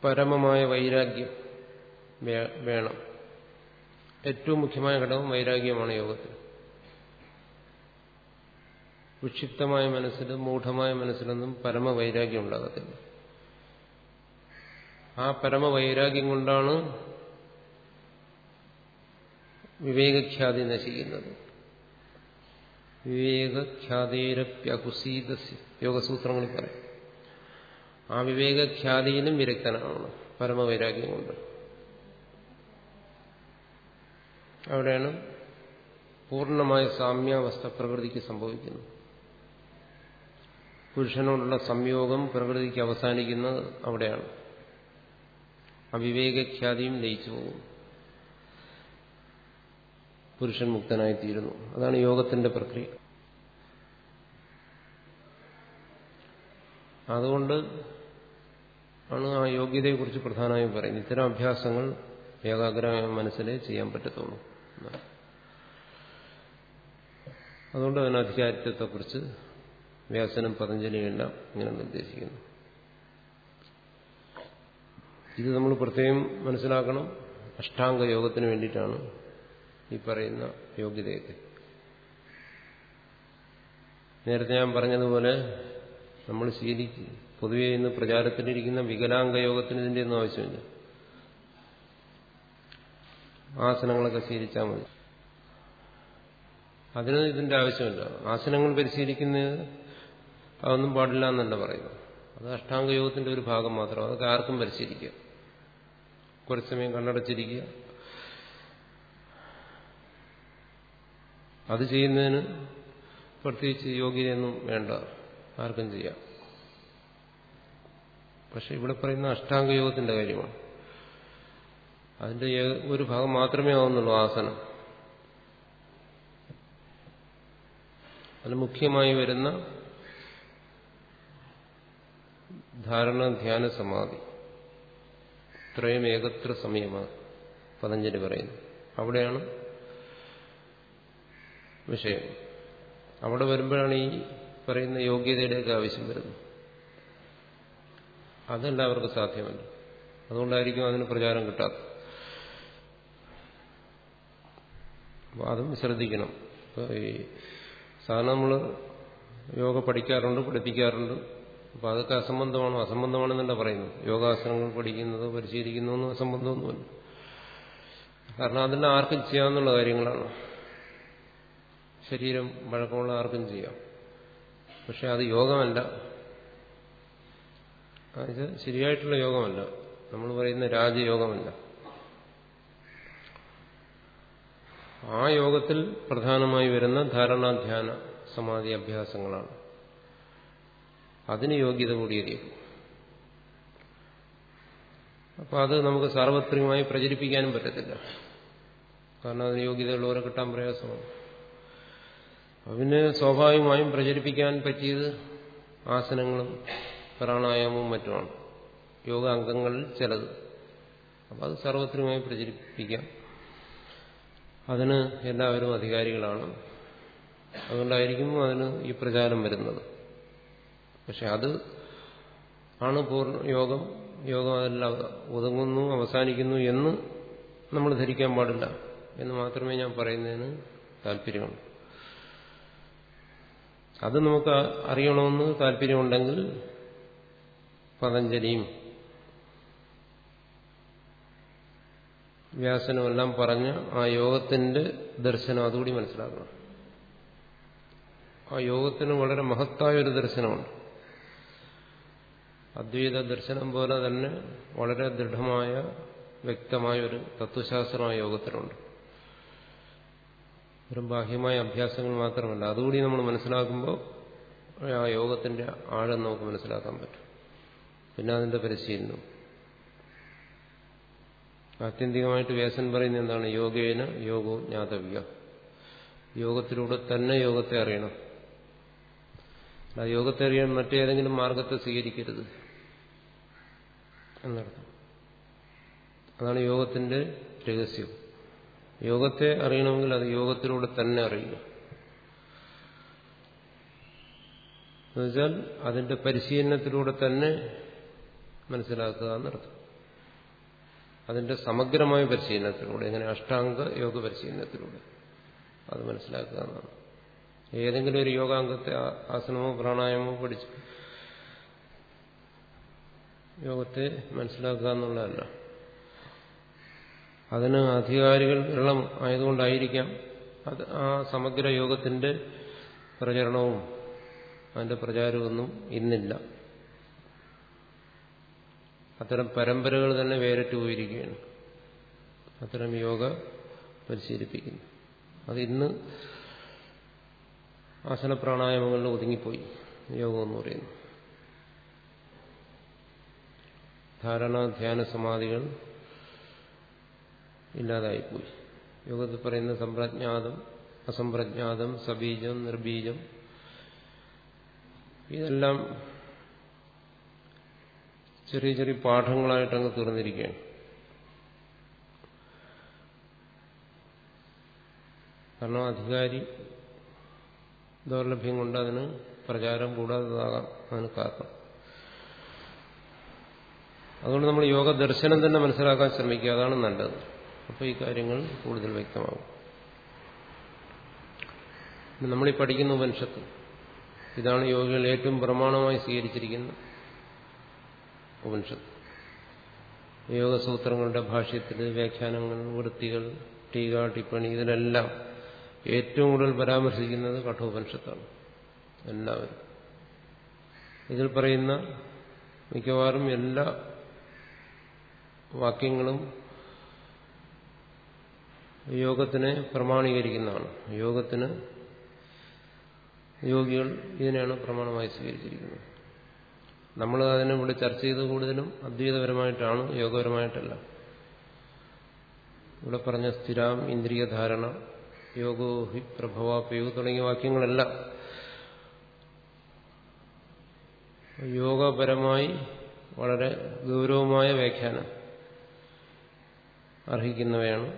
പരമമായ വൈരാഗ്യം വേണം. ഏറ്റവും മുഖ്യമായ ഘടകം വൈരാഗ്യമാണ് യോഗത്തിൽ. വിക്ഷിപ്തമായ മനസ്സിലും മൂഢമായ മനസ്സിലൊന്നും പരമവൈരാഗ്യം ഉണ്ടാകത്തില്ല. ആ പരമവൈരാഗ്യം കൊണ്ടാണ് വിവേകഖ്യാതി നശിക്കുന്നത്. വിവേകഖ്യാതേരപ്യകുസീത പറയും. ആ വിവേകഖ്യാതിയിലും വിരക്തനാണ് പരമവൈരാഗ്യം കൊണ്ട്. അവിടെയാണ് പൂർണമായ സാമ്യാവസ്ഥ പ്രകൃതിക്ക് സംഭവിക്കുന്നത്. പുരുഷനോടുള്ള സംയോഗം പ്രകൃതിക്ക് അവസാനിക്കുന്നത് അവിടെയാണ്. അവിവേകഖ്യാതിയും ലയിച്ചു പോകും പുരുഷൻ മുക്തനായി തീരുന്നു അതാണ് യോഗത്തിന്റെ പ്രക്രിയ. അതുകൊണ്ട് ആണ് ആ യോഗ്യതയെക്കുറിച്ച് പ്രധാനമായും പറയുന്നത്. ഇത്തരം അഭ്യാസങ്ങൾ ഏകാഗ്രമായ മനസ്സിലെ ചെയ്യാൻ പറ്റത്തുള്ളൂ. അതുകൊണ്ട് അതിന് അധികാരിത്വത്തെക്കുറിച്ച് വ്യാസനം പതഞ്ജലിയും എല്ലാം ഇങ്ങനെ നിർദ്ദേശിക്കുന്നു. ഇത് നമ്മൾ പ്രത്യേകം മനസ്സിലാക്കണം. അഷ്ടാംഗ യോഗത്തിന് വേണ്ടിയിട്ടാണ് ഈ പറയുന്ന യോഗ്യതയൊക്കെ. നേരത്തെ ഞാൻ പറഞ്ഞതുപോലെ നമ്മൾ ശീലിക്കും പൊതുവെ ഇന്ന് പ്രചാരത്തിലിരിക്കുന്ന വികലാംഗ യോഗത്തിന് ഇതിന്റെ ഒന്നും ആവശ്യമില്ല. ആസനങ്ങളൊക്കെ ശീലിച്ചാൽ മതി. അതിന് ഇതിന്റെ ആവശ്യമില്ല. ആസനങ്ങൾ പരിശീലിക്കുന്നത് അതൊന്നും പാടില്ല എന്നല്ല പറയുന്നത്. അത് അഷ്ടാംഗ യോഗത്തിന്റെ ഒരു ഭാഗം മാത്രം. അതൊക്കെ ആർക്കും പരിശീലിക്കുക കുറച്ച് സമയം കണ്ണടച്ചിരിക്കുക. അത് ചെയ്യുന്നതിന് പ്രത്യേകിച്ച് യോഗ്യതയൊന്നും വേണ്ട. ആർക്കും ചെയ്യാം. പക്ഷെ ഇവിടെ പറയുന്ന അഷ്ടാംഗ യോഗത്തിന്റെ കാര്യമാണ്. അതിന്റെ ഒരു ഭാഗം മാത്രമേ ആവുന്നുള്ളൂ ആസനം. അത് മുഖ്യമായി വരുന്ന ധാരണ ധ്യാന സമാധി. ഇത്രയും ഏകത്ര സമയമാണ് പതഞ്ജലി പറയുന്നു അവിടെയാണ് വിഷയം. അവിടെ വരുമ്പോഴാണ് ഈ പറയുന്ന യോഗ്യതയുടെയൊക്കെ ആവശ്യം വരുന്നത്. അതെല്ലാവർക്കും സാധ്യമല്ല. അതുകൊണ്ടായിരിക്കും അതിന് പ്രചാരം കിട്ടാത്തത്. അപ്പോൾ അതും ശ്രദ്ധിക്കണം. ഇപ്പോൾ ഈ സാധാരണ നമ്മൾ യോഗ പഠിക്കാറുണ്ട് പഠിപ്പിക്കാറുണ്ട്. അപ്പോൾ അതൊക്കെ അസംബന്ധമാണോ? അസംബന്ധമാണെന്നല്ല പറയുന്നത്. യോഗാസനങ്ങൾ പഠിക്കുന്നത് പരിശീലിക്കുന്നതൊന്നും അസംബന്ധമൊന്നുമല്ല. കാരണം അതെല്ലാം ആർക്കും ചെയ്യാമെന്നുള്ള കാര്യങ്ങളാണ്. ശരീരം വഴക്കമുള്ള ആർക്കും ചെയ്യാം. പക്ഷെ അത് യോഗമല്ല. അത് ശരിയായിട്ടുള്ള യോഗമല്ല. നമ്മൾ പറയുന്ന രാജയോഗമല്ല. ആ യോഗത്തിൽ പ്രധാനമായി വരുന്ന ധാരണാധ്യാന സമാധി അഭ്യാസങ്ങളാണ്. അതിന് യോഗ്യത കൂടിയതേ. അപ്പൊ അത് നമുക്ക് സാർവത്രികമായി പ്രചരിപ്പിക്കാനും പറ്റത്തില്ല. കാരണം അതിന് യോഗ്യതയുള്ളവരെ കിട്ടാൻ പ്രയാസമാണ്. അതിന് സ്വാഭാവികമായും പ്രചരിപ്പിക്കാൻ പറ്റിയത് ആസനങ്ങളും പ്രാണായാമവും മറ്റുമാണ്. യോഗ അംഗങ്ങളിൽ ചിലത്. അപ്പം അത് സർവത്രികമായി പ്രചരിപ്പിക്കാം. അതിന് എല്ലാവരും അധികാരികളാണ്. അതുകൊണ്ടായിരിക്കും അതിന് ഈ പ്രചാരം വരുന്നത്. പക്ഷെ അത് ആണ് പൂർണ യോഗം. യോഗം അതെല്ലാം ഒതുങ്ങുന്നു അവസാനിക്കുന്നു എന്ന് നമ്മൾ ധരിക്കാൻ പാടില്ല എന്ന് മാത്രമേ ഞാൻ പറയുന്നതിന് താല്പര്യമുള്ളൂ. അത് നമുക്ക് അറിയണമെന്ന് താല്പര്യമുണ്ടെങ്കിൽ പതഞ്ജലിയും വ്യാസനും എല്ലാം പറഞ്ഞ് ആ യോഗത്തിന്റെ ദർശനം അതുകൂടി മനസ്സിലാക്കണം. ആ യോഗത്തിന് വളരെ മഹത്തായ ഒരു ദർശനമുണ്ട്. അദ്വൈത ദർശനം പോലെ തന്നെ വളരെ ദൃഢമായ വ്യക്തമായ ഒരു തത്വശാസ്ത്രമായ യോഗത്തിലുണ്ട്. വെറും ബാഹ്യമായ അഭ്യാസങ്ങൾ മാത്രമല്ല അതുകൂടി നമ്മൾ മനസ്സിലാക്കുമ്പോൾ ആ യോഗത്തിന്റെ ആഴം നമുക്ക് മനസ്സിലാക്കാൻ പറ്റും. പിന്നെ അതിന്റെ പരിശീലനം. ആത്യന്തികമായിട്ട് വ്യാസൻ പറയുന്ന എന്താണ്? യോഗേന യോഗോ ജ്ഞാതവ്യ. യോഗത്തിലൂടെ തന്നെ യോഗത്തെ അറിയണം. യോഗത്തെ അറിയാൻ മറ്റേതെങ്കിലും മാർഗത്തെ സ്വീകരിക്കരുത്. എന്നർത്ഥം. അതാണ് യോഗത്തിന്റെ രഹസ്യം. യോഗത്തെ അറിയണമെങ്കിൽ അത് യോഗത്തിലൂടെ തന്നെ അറിയുക. എന്നുവെച്ചാൽ അതിന്റെ പരിശീലനത്തിലൂടെ തന്നെ മനസ്സിലാക്കുക എന്നർത്ഥം. അതിന്റെ സമഗ്രമായ പരിശീലനത്തിലൂടെ എങ്ങനെ അഷ്ടാംഗ യോഗ പരിശീലനത്തിലൂടെ അത് മനസ്സിലാക്കുക എന്നാണ് ഏതെങ്കിലും ഒരു യോഗാംഗത്തെ ആസനമോ പ്രാണായാമോ പഠിച്ചു യോഗത്തെ മനസ്സിലാക്കുക എന്നുള്ളതല്ല. അതിന് അധികാരികൾ വെള്ളം ആയതുകൊണ്ടായിരിക്കാം അത് ആ സമഗ്ര യോഗത്തിന്റെ പ്രചരണവും അതിന്റെ പ്രചാരമൊന്നും ഇന്നില്ല. അത്തരം പരമ്പരകൾ തന്നെ വേറിട്ട് പോയിരിക്കുകയാണ്. അത്തരം യോഗ പരിശീലിപ്പിക്കുന്നു. അത് ഇന്ന് ആസന പ്രാണായാമങ്ങളിൽ ഒതുങ്ങിപ്പോയി. യോഗം എന്ന് പറയുന്നു. ധാരണ ധ്യാന സമാധികൾ ഇല്ലാതായിപ്പോയി. യോഗത്തിൽ പറയുന്ന സമ്പ്രജ്ഞാതം അസംപ്രജ്ഞാതം സബീജം നിർബീജം ഇതെല്ലാം ചെറിയ ചെറിയ പാഠങ്ങളായിട്ട് അങ്ങ് തീർന്നിരിക്കുകയാണ്. കാരണം അധികാരി ദൗർലഭ്യം കൊണ്ട് അതിന് പ്രചാരം കൂടാത്തതാകാം അതിന് കാരണം. അതുകൊണ്ട് നമ്മൾ യോഗ ദർശനം തന്നെ മനസ്സിലാക്കാൻ ശ്രമിക്കുക. അതാണ് നല്ലത്. അപ്പോൾ ഈ കാര്യങ്ങൾ കൂടുതൽ വ്യക്തമാകും. നമ്മളീ പഠിക്കുന്ന ഉപനിഷത്ത്. ഇതാണ് യോഗികൾ ഏറ്റവും പ്രമാണമായി സ്വീകരിച്ചിരിക്കുന്ന ഉപനിഷത്ത്. യോഗസൂത്രങ്ങളുടെ ഭാഷ്യത്തിൽ വ്യാഖ്യാനങ്ങൾ വൃത്തികൾ ടീക ടിപ്പണി ഇതിലെല്ലാം ഏറ്റവും കൂടുതൽ പരാമർശിക്കുന്നത് കഠോപനിഷത്താണ്. എല്ലാവരും. ഇതിൽ പറയുന്ന മിക്കവാറും എല്ലാ വാക്യങ്ങളും യോഗത്തിനെ പ്രമാണീകരിക്കുന്നതാണ്. യോഗത്തിന് യോഗികൾ ഇതിനെയാണ് പ്രമാണമായി സ്വീകരിച്ചിരിക്കുന്നത്. നമ്മൾ അതിനെ ഇവിടെ ചർച്ച ചെയ്ത് കൂടുതലും അദ്വൈതപരമായിട്ടാണ് യോഗപരമായിട്ടല്ല. ഇവിടെ പറഞ്ഞ സ്ഥിരാം ഇന്ദ്രിയ ധാരണ യോഗോ ഹി പ്രഭവാപയോഗ തുടങ്ങിയ വാക്യങ്ങളെല്ലാം യോഗപരമായി വളരെ ഗൗരവമായ വ്യാഖ്യാനം. അർഹിക്കുന്നവയാണ്.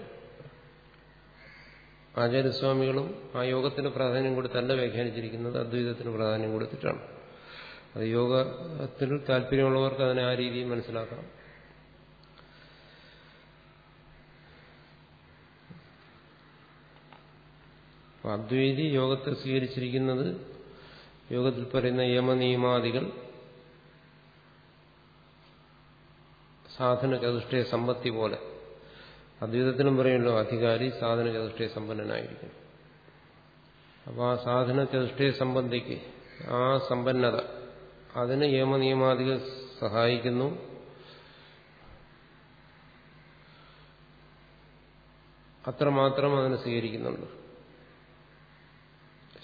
ആചാര്യസ്വാമികളും ആ യോഗത്തിന് പ്രാധാന്യം കൊടുത്തല്ല വ്യാഖ്യാനിച്ചിരിക്കുന്നത്. അദ്വൈതത്തിന് പ്രാധാന്യം കൊടുത്തിട്ടാണ്. അത് യോഗത്തിൽ താല്പര്യമുള്ളവർക്ക് അതിനെ ആ രീതിയിൽ മനസ്സിലാക്കാം. അദ്വൈതി യോഗത്തെ സ്വീകരിച്ചിരിക്കുന്നത് യോഗത്തിൽ പറയുന്ന യമനിയമാദികൾ സാധന ചതുഷ്ടയ സമ്പത്തി പോലെ. അദ്വൈതത്തിനും പറയുമല്ലോ അധികാരി സാധന ചതുഷ്ടയ സമ്പന്നനായിരിക്കും അപ്പോൾ ആ സാധന ചതുഷ്ടയ സംബന്ധിക്ക് ആ സമ്പന്നത അതിന് യമനിയമാധികൾ സഹായിക്കുന്നു. അത്രമാത്രം അതിനെ സ്വീകരിക്കുന്നുണ്ട്.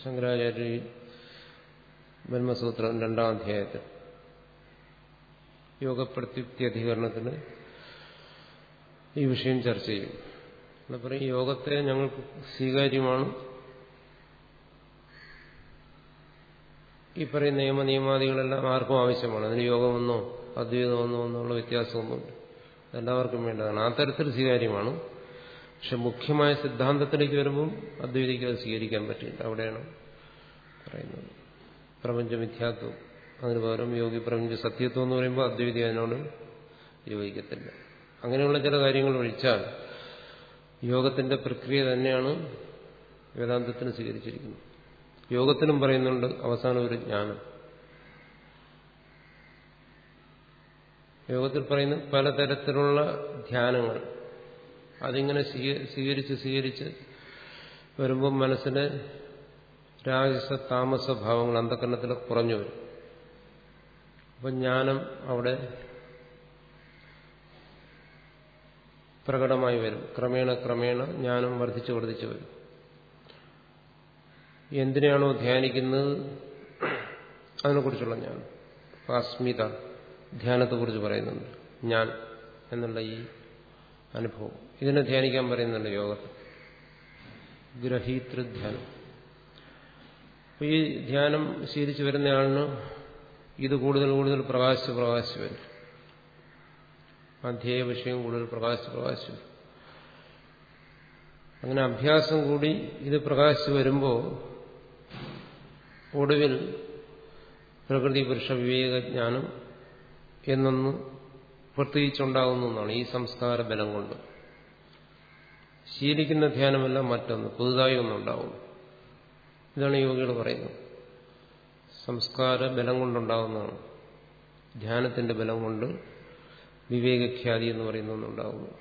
ശങ്കരാചാര്യ ബ്രഹ്മസൂത്രം രണ്ടാം അധ്യായത്തിൽ യോഗപ്രത്യുക്തി അധികരണത്തിന് ഈ വിഷയം ചർച്ച ചെയ്യും. എന്നാ പറയും യോഗത്തെ ഞങ്ങൾക്ക് സ്വീകാര്യമാണ്. ഈ പറയുന്ന നിയമ നിയമാദികളെല്ലാം ആർക്കും ആവശ്യമാണ്. അതിന് യോഗമെന്നോ അദ്വൈതമെന്നോ എന്നുള്ള വ്യത്യാസമൊന്നുമില്ല. എല്ലാവർക്കും വേണ്ടതാണ്. ആ തരത്തിൽ സ്വീകാര്യമാണ്. പക്ഷെ മുഖ്യമായ സിദ്ധാന്തത്തിലേക്ക് വരുമ്പം അദ്വൈതിക്ക് അത് സ്വീകരിക്കാൻ പറ്റില്ല. അവിടെയാണ് പറയുന്നത്. പ്രപഞ്ച മിഥ്യാത്വം. അതിന് പകരം യോഗി പ്രപഞ്ച സത്യത്വം എന്ന് പറയുമ്പോൾ അദ്വൈതി അതിനോട് യോജിക്കത്തില്ല. അങ്ങനെയുള്ള ചില കാര്യങ്ങൾ ഒഴിച്ചാൽ യോഗത്തിന്റെ പ്രക്രിയ തന്നെയാണ് വേദാന്തത്തിന് സ്വീകരിച്ചിരിക്കുന്നത്. യോഗത്തിനും പറയുന്നുണ്ട് അവസാനം ഒരു ജ്ഞാനം. യോഗത്തിൽ പറയുന്ന പലതരത്തിലുള്ള ധ്യാനങ്ങൾ. അതിങ്ങനെ സ്വീകരിച്ച് സ്വീകരിച്ച് വരുമ്പോൾ മനസ്സിന് രാജസ താമസ ഭാവങ്ങൾ അന്ധകരണത്തിൽ കുറഞ്ഞു വരും. അപ്പം ജ്ഞാനം അവിടെ പ്രകടമായി വരും. ക്രമേണ ക്രമേണ ജ്ഞാനം വർദ്ധിച്ചു വർദ്ധിച്ചു വരും. എന്തിനാണോ ധ്യാനിക്കുന്നത്? അതിനെക്കുറിച്ചുള്ള ജ്ഞാനം. അസ്മിത ധ്യാനത്തെക്കുറിച്ച് പറയുന്നുണ്ട്. ഞാൻ എന്നുള്ള ഈ അനുഭവം. ഇതിനെ ധ്യാനിക്കാൻ പറയുന്നുണ്ട് യോഗത്തിൽ. ഗ്രഹീതൃധ്യാനം ഈ ധ്യാനം ശീലിച്ചു വരുന്നയാളിന് ഇത് കൂടുതൽ കൂടുതൽ പ്രകാശിച്ച് പ്രകാശിച്ച് വരും. അധ്യേയ വിഷയം കൂടുതൽ പ്രകാശിച്ച് പ്രകാശിച്ചു. അങ്ങനെ അഭ്യാസം കൂടി ഇത് പ്രകാശിച്ചു വരുമ്പോൾ ഒടുവിൽ പ്രകൃതി പുരുഷ വിവേകജ്ഞാനം എന്നൊന്ന് പ്രത്യേകിച്ചുണ്ടാകുന്നു എന്നാണ് ഈ സംസ്കാര ബലം കൊണ്ട്. ശീലിക്കുന്ന ധ്യാനമല്ല മറ്റൊന്ന് പുതുതായി ഒന്നുണ്ടാവും. ഇതാണ് യോഗികൾ പറയുന്നത്. സംസ്കാര ബലം കൊണ്ടുണ്ടാകുന്നതാണ് ധ്യാനത്തിന്റെ ബലം കൊണ്ട് വിവേകഖ്യാതി എന്ന് പറയുന്ന ഒന്നുണ്ടാകുന്നു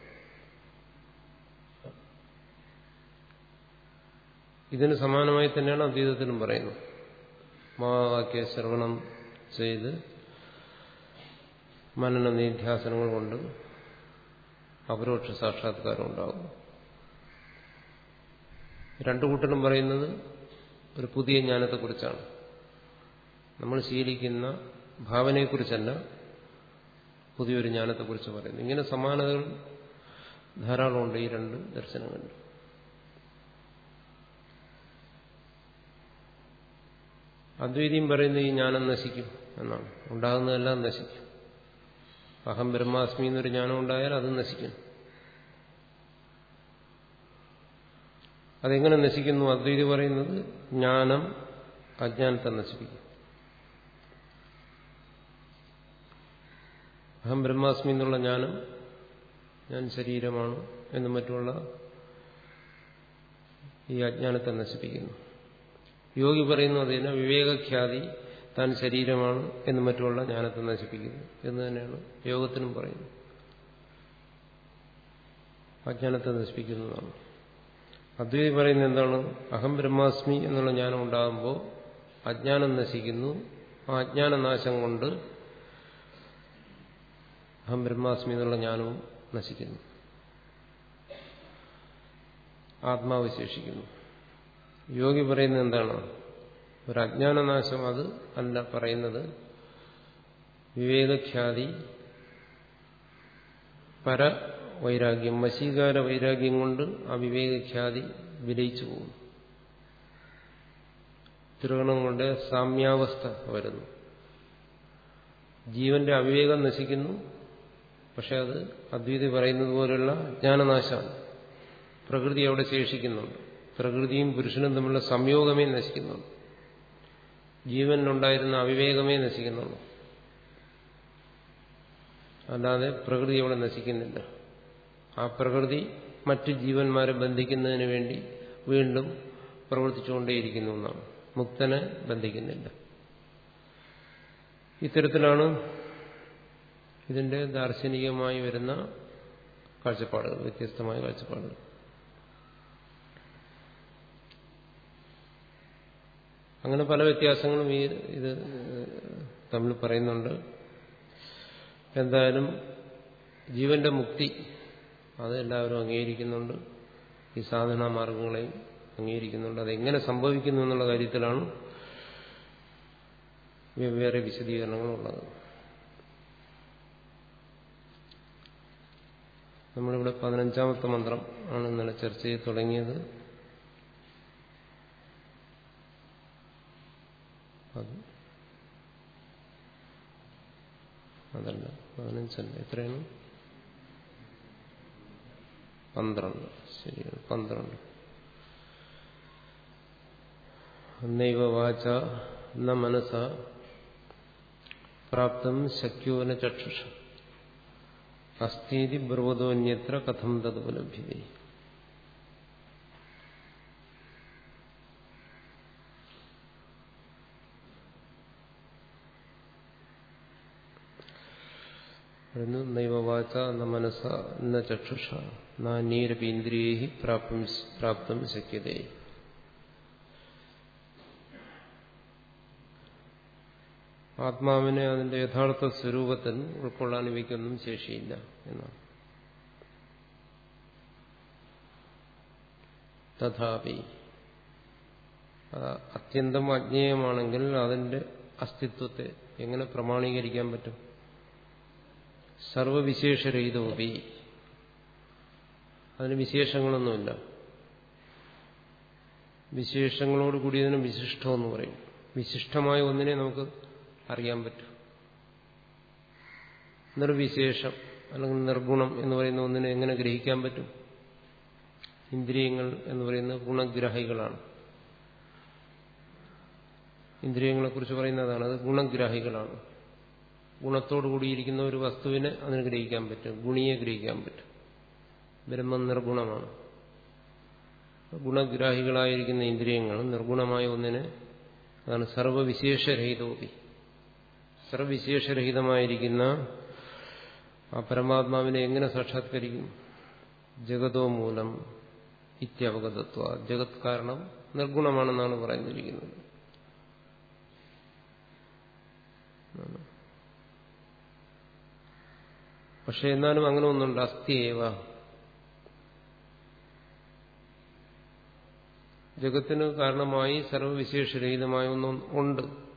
ഇതിന് സമാനമായി തന്നെയാണ് അദ്വൈതത്തിനും പറയുന്നത്. മഹാവാക്യ ശ്രവണം ചെയ്ത് മനന നിധ്യാസനങ്ങൾ കൊണ്ട് അപരോക്ഷ സാക്ഷാത്കാരം ഉണ്ടാകും രണ്ടു കൂട്ടരും പറയുന്നത് ഒരു പുതിയ ജ്ഞാനത്തെക്കുറിച്ചാണ്. നമ്മൾ ശീലിക്കുന്ന ഭാവനയെക്കുറിച്ചല്ല പുതിയൊരു ജ്ഞാനത്തെക്കുറിച്ച് പറയുന്നു. ഇങ്ങനെ സമാനതകൾ ധാരാളമുണ്ട് ഈ രണ്ട് ദർശനങ്ങളിൽ. അദ്വൈതിയും പറയുന്നത് ഈ ജ്ഞാനം നശിക്കും എന്നാണ്. ഉണ്ടാകുന്നതെല്ലാം നശിക്കും. അഹം ബ്രഹ്മാസ്മി എന്നൊരു ജ്ഞാനം ഉണ്ടായാൽ അത് നശിക്കും. അതെങ്ങനെ നശിക്കുന്നു? അദ്വൈതി പറയുന്നത് ജ്ഞാനം അജ്ഞാനത്തെ നശിപ്പിക്കും. അഹം ബ്രഹ്മാസ്മി എന്നുള്ള ജ്ഞാനം ഞാൻ ശരീരമാണ് എന്നും മറ്റുമുള്ള ഈ അജ്ഞാനത്തെ നശിപ്പിക്കുന്നു. യോഗി പറയുന്നു അതിനെ വിവേകഖ്യാതി താൻ ശരീരമാണ് എന്നും മറ്റുമുള്ള ജ്ഞാനത്തെ നശിപ്പിക്കുന്നു എന്ന് തന്നെയാണ് യോഗത്തിനും പറയുന്നത്. അജ്ഞാനത്തെ നശിപ്പിക്കുന്നതാണ്. അദ്വൈതി പറയുന്നത് എന്താണ്? അഹം ബ്രഹ്മാസ്മി എന്നുള്ള ജ്ഞാനം ഉണ്ടാകുമ്പോൾ അജ്ഞാനം നശിക്കുന്നു. ആ അജ്ഞാനനാശം കൊണ്ട് അഹം ബ്രഹ്മാസ്മി എന്നുള്ള ജ്ഞാനവും നശിക്കുന്നു. ആത്മാവ് ശേഷിക്കുന്നു യോഗി പറയുന്നത് എന്താണ്? ഒരു അജ്ഞാനനാശം അത് അല്ല പറയുന്നത്. വിവേകഖ്യാതി പര വൈരാഗ്യം വശീകാര വൈരാഗ്യം കൊണ്ട് ആ വിവേകഖ്യാതി വിലയിച്ചു പോകുന്നു. ത്രികണം കൊണ്ട് സാമ്യാവസ്ഥ വരുന്നു. ജീവന്റെ അവിവേകം നശിക്കുന്നു. പക്ഷെ അത് അദ്വൈതി പറയുന്നത് പോലുള്ള ജ്ഞാനനാശമാണ്. പ്രകൃതി അവിടെ ശേഷിക്കുന്നുണ്ട്. പ്രകൃതിയും പുരുഷനും തമ്മിലുള്ള സംയോഗമേ നശിക്കുന്നുള്ളൂ. ജീവനിലുണ്ടായിരുന്ന അവിവേകമേ നശിക്കുന്നുള്ളൂ. അല്ലാതെ പ്രകൃതി അവിടെ നശിക്കുന്നില്ല. ആ പ്രകൃതി മറ്റു ജീവന്മാരെ ബന്ധിക്കുന്നതിന് വേണ്ടി വീണ്ടും പ്രവർത്തിച്ചുകൊണ്ടേയിരിക്കുന്നു എന്നാണ്. മുക്തനെ ബന്ധിക്കുന്നില്ല. ഇത്തരത്തിലാണ് ഇതിന്റെ ദാർശനികമായി വരുന്ന കാഴ്ചപ്പാടുകൾ വ്യത്യസ്തമായ കാഴ്ചപ്പാടുകൾ. അങ്ങനെ പല വ്യത്യാസങ്ങളും ഈ ഇത് തമ്മിൽ പറയുന്നുണ്ട്. എന്തായാലും ജീവന്റെ മുക്തി അത് എല്ലാവരും അംഗീകരിക്കുന്നുണ്ട്. ഈ സാധനാ മാർഗങ്ങളെയും അംഗീകരിക്കുന്നുണ്ട്. അതെങ്ങനെ സംഭവിക്കുന്നു എന്നുള്ള കാര്യത്തിലാണ് വെവ്വേറെ വിശദീകരണങ്ങളുള്ളത്. നമ്മളിവിടെ പതിനഞ്ചാമത്തെ മന്ത്രം ആണ് ഇന്നലെ ചർച്ച ചെയ്ത് തുടങ്ങിയത്. അത് അതല്ല പതിനഞ്ചല്ല എത്രയാണ്? പന്ത്രണ്ട്. ശരിയാണ് പന്ത്രണ്ട്. നൈവ വാച ന മനസ പ്രാപ്തം ശക്യോന ചക്ഷുഷ. അസ്ഥീതി ബ്രവതോന്യത്ര കഥം തതുപലഭ്യത നൈവവാച ന മനസ ന ചക്ഷുഷ നീരപീന്ദ്രിയൈ പ്രാപ്തം ശക്യതേ. ആത്മാവിനെ അതിന്റെ യഥാർത്ഥ സ്വരൂപത്തിൽ ഉൾക്കൊള്ളാൻ ഇവയ്ക്കൊന്നും ശേഷിയില്ല എന്നാണ്. തഥാപി അത്യന്തം അജ്ഞേയമാണെങ്കിൽ അതിന്റെ അസ്തിത്വത്തെ എങ്ങനെ പ്രമാണീകരിക്കാൻ പറ്റും? സർവവിശേഷരഹിതോപി. അതിന് വിശേഷങ്ങളൊന്നുമില്ല. വിശേഷങ്ങളോട് കൂടിയതിന് വിശിഷ്ടമെന്ന് പറയും. വിശിഷ്ടമായ ഒന്നിനെ നമുക്ക് അറിയാൻ പറ്റും. നിർവിശേഷം അല്ലെങ്കിൽ നിർഗുണം എന്ന് പറയുന്ന ഒന്നിനെ എങ്ങനെ ഗ്രഹിക്കാൻ പറ്റും? ഇന്ദ്രിയങ്ങൾ എന്ന് പറയുന്ന ഗുണഗ്രാഹികളാണ്. ഇന്ദ്രിയങ്ങളെക്കുറിച്ച് പറയുന്നതാണ് അത് ഗുണഗ്രാഹികളാണ്. ഗുണത്തോടു കൂടിയിരിക്കുന്ന ഒരു വസ്തുവിനെ അതിന് ഗ്രഹിക്കാൻ പറ്റും. ഗുണിയെ ഗ്രഹിക്കാൻ പറ്റും. ബ്രഹ്മം നിർഗുണമാണ്. ഗുണഗ്രാഹികളായിരിക്കുന്ന ഇന്ദ്രിയങ്ങൾ നിർഗുണമായ ഒന്നിനെ അതാണ് സർവവിശേഷരഹിതോപി. സർവവിശേഷരഹിതമായിരിക്കുന്ന ആ പരമാത്മാവിനെ എങ്ങനെ സാക്ഷാത്കരിക്കും? ജഗതോ മൂലം ഇത്യവഗതത്വ. ജഗത് കാരണം നിർഗുണമാണെന്നാണ് പറയുന്നിരിക്കുന്നത്. പക്ഷെ എന്നാലും അങ്ങനെ ഒന്നുണ്ട്. അസ്ഥിയേവ ജഗത്തിന് കാരണമായി സർവവിശേഷരഹിതമായ ഒന്നും ഉണ്ട്.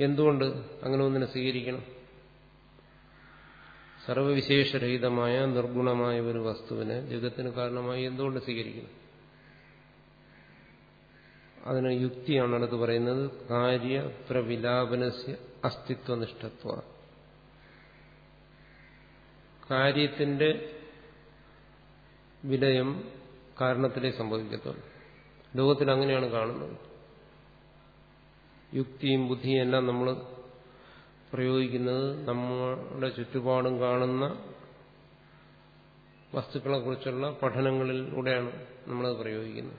എന്തുകൊണ്ട് അങ്ങനെ ഒന്നിനെ സ്വീകരിക്കണം? സർവവിശേഷരഹിതമായ നിർഗുണമായ ഒരു വസ്തുവിനെ ജഗത്തിന് കാരണമായി എന്തുകൊണ്ട് സ്വീകരിക്കണം? അതിന് യുക്തിയാണ് അടുത്ത് പറയുന്നത് കാര്യ പ്രവിലാപനസ്യ അസ്തിത്വനിഷ്ഠത്വ. കാര്യത്തിന്റെ വിലയം കാരണത്തിലേ സംഭവിക്കത്തുള്ളൂ. ലോകത്തിൽ അങ്ങനെയാണ് കാണുന്നത്. യുക്തിയും ബുദ്ധിയും എല്ലാം നമ്മൾ പ്രയോഗിക്കുന്നത് നമ്മുടെ ചുറ്റുപാടും കാണുന്ന വസ്തുക്കളെക്കുറിച്ചുള്ള പഠനങ്ങളിലൂടെയാണ് നമ്മളത് പ്രയോഗിക്കുന്നത്.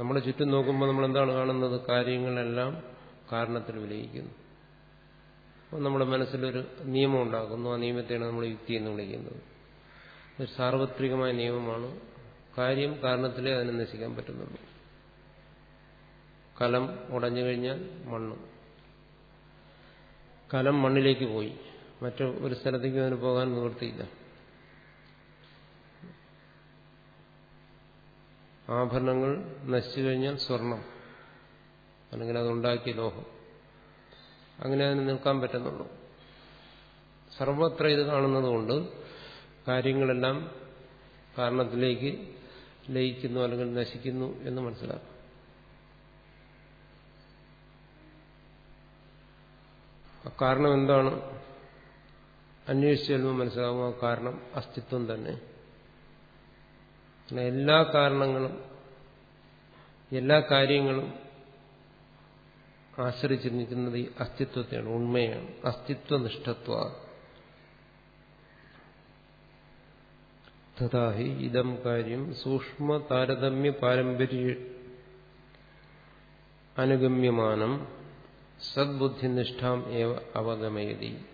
നമ്മുടെ ചുറ്റും നോക്കുമ്പോൾ നമ്മൾ എന്താണ് കാണുന്നത്? കാര്യങ്ങളെല്ലാം കാരണത്തിൽ വിലയിക്കുന്നു. അപ്പോൾ നമ്മുടെ മനസ്സിലൊരു നിയമം ഉണ്ടാക്കുന്നു. ആ നിയമത്തെയാണ് നമ്മൾ യുക്തി എന്ന് വിളിക്കുന്നത്. ഒരു സാർവത്രികമായ നിയമമാണ്. കാര്യം കാരണത്തിലേ അതിനെ നശിക്കാൻ പറ്റുന്നുള്ളൂ. കലം ഉടഞ്ഞു കഴിഞ്ഞാൽ മണ്ണ്. കലം മണ്ണിലേക്ക് പോയി. മറ്റു ഒരു സ്ഥലത്തേക്ക് അതിന് പോകാൻ നിവൃത്തിയില്ല. ആഭരണങ്ങൾ നശിച്ചു കഴിഞ്ഞാൽ സ്വർണം അല്ലെങ്കിൽ അതുണ്ടാക്കിയ ലോഹം. അങ്ങനെ അതിന് നിൽക്കാൻ പറ്റുന്നുള്ളൂ. സർവത്ര ഇത് കാണുന്നതുകൊണ്ട് കാര്യങ്ങളെല്ലാം കാരണത്തിലേക്ക് ലയിക്കുന്നു അല്ലെങ്കിൽ നശിക്കുന്നു എന്ന് മനസ്സിലാക്കും. കാരണം എന്താണ്? അന്വേഷിച്ചു ചെല്ലുമ്പോൾ മനസ്സിലാവും ആ കാരണം അസ്തിത്വം തന്നെ. എല്ലാ കാരണങ്ങളും എല്ലാ കാര്യങ്ങളും ആശ്രയിച്ച് നിൽക്കുന്നത് ഈ അസ്തിത്വത്തെയാണ് ഉണ്മയാണ്. അസ്തിത്വനിഷ്ഠത്വ. തഥാഹി ഇതം കാര്യം സൂക്ഷ്മ താരതമ്യ പാരമ്പര്യ അനുഗമ്യമാനം. സദ്ബുദ്ധിനിഷ്ഠാം ഏവ അവഗമയതി.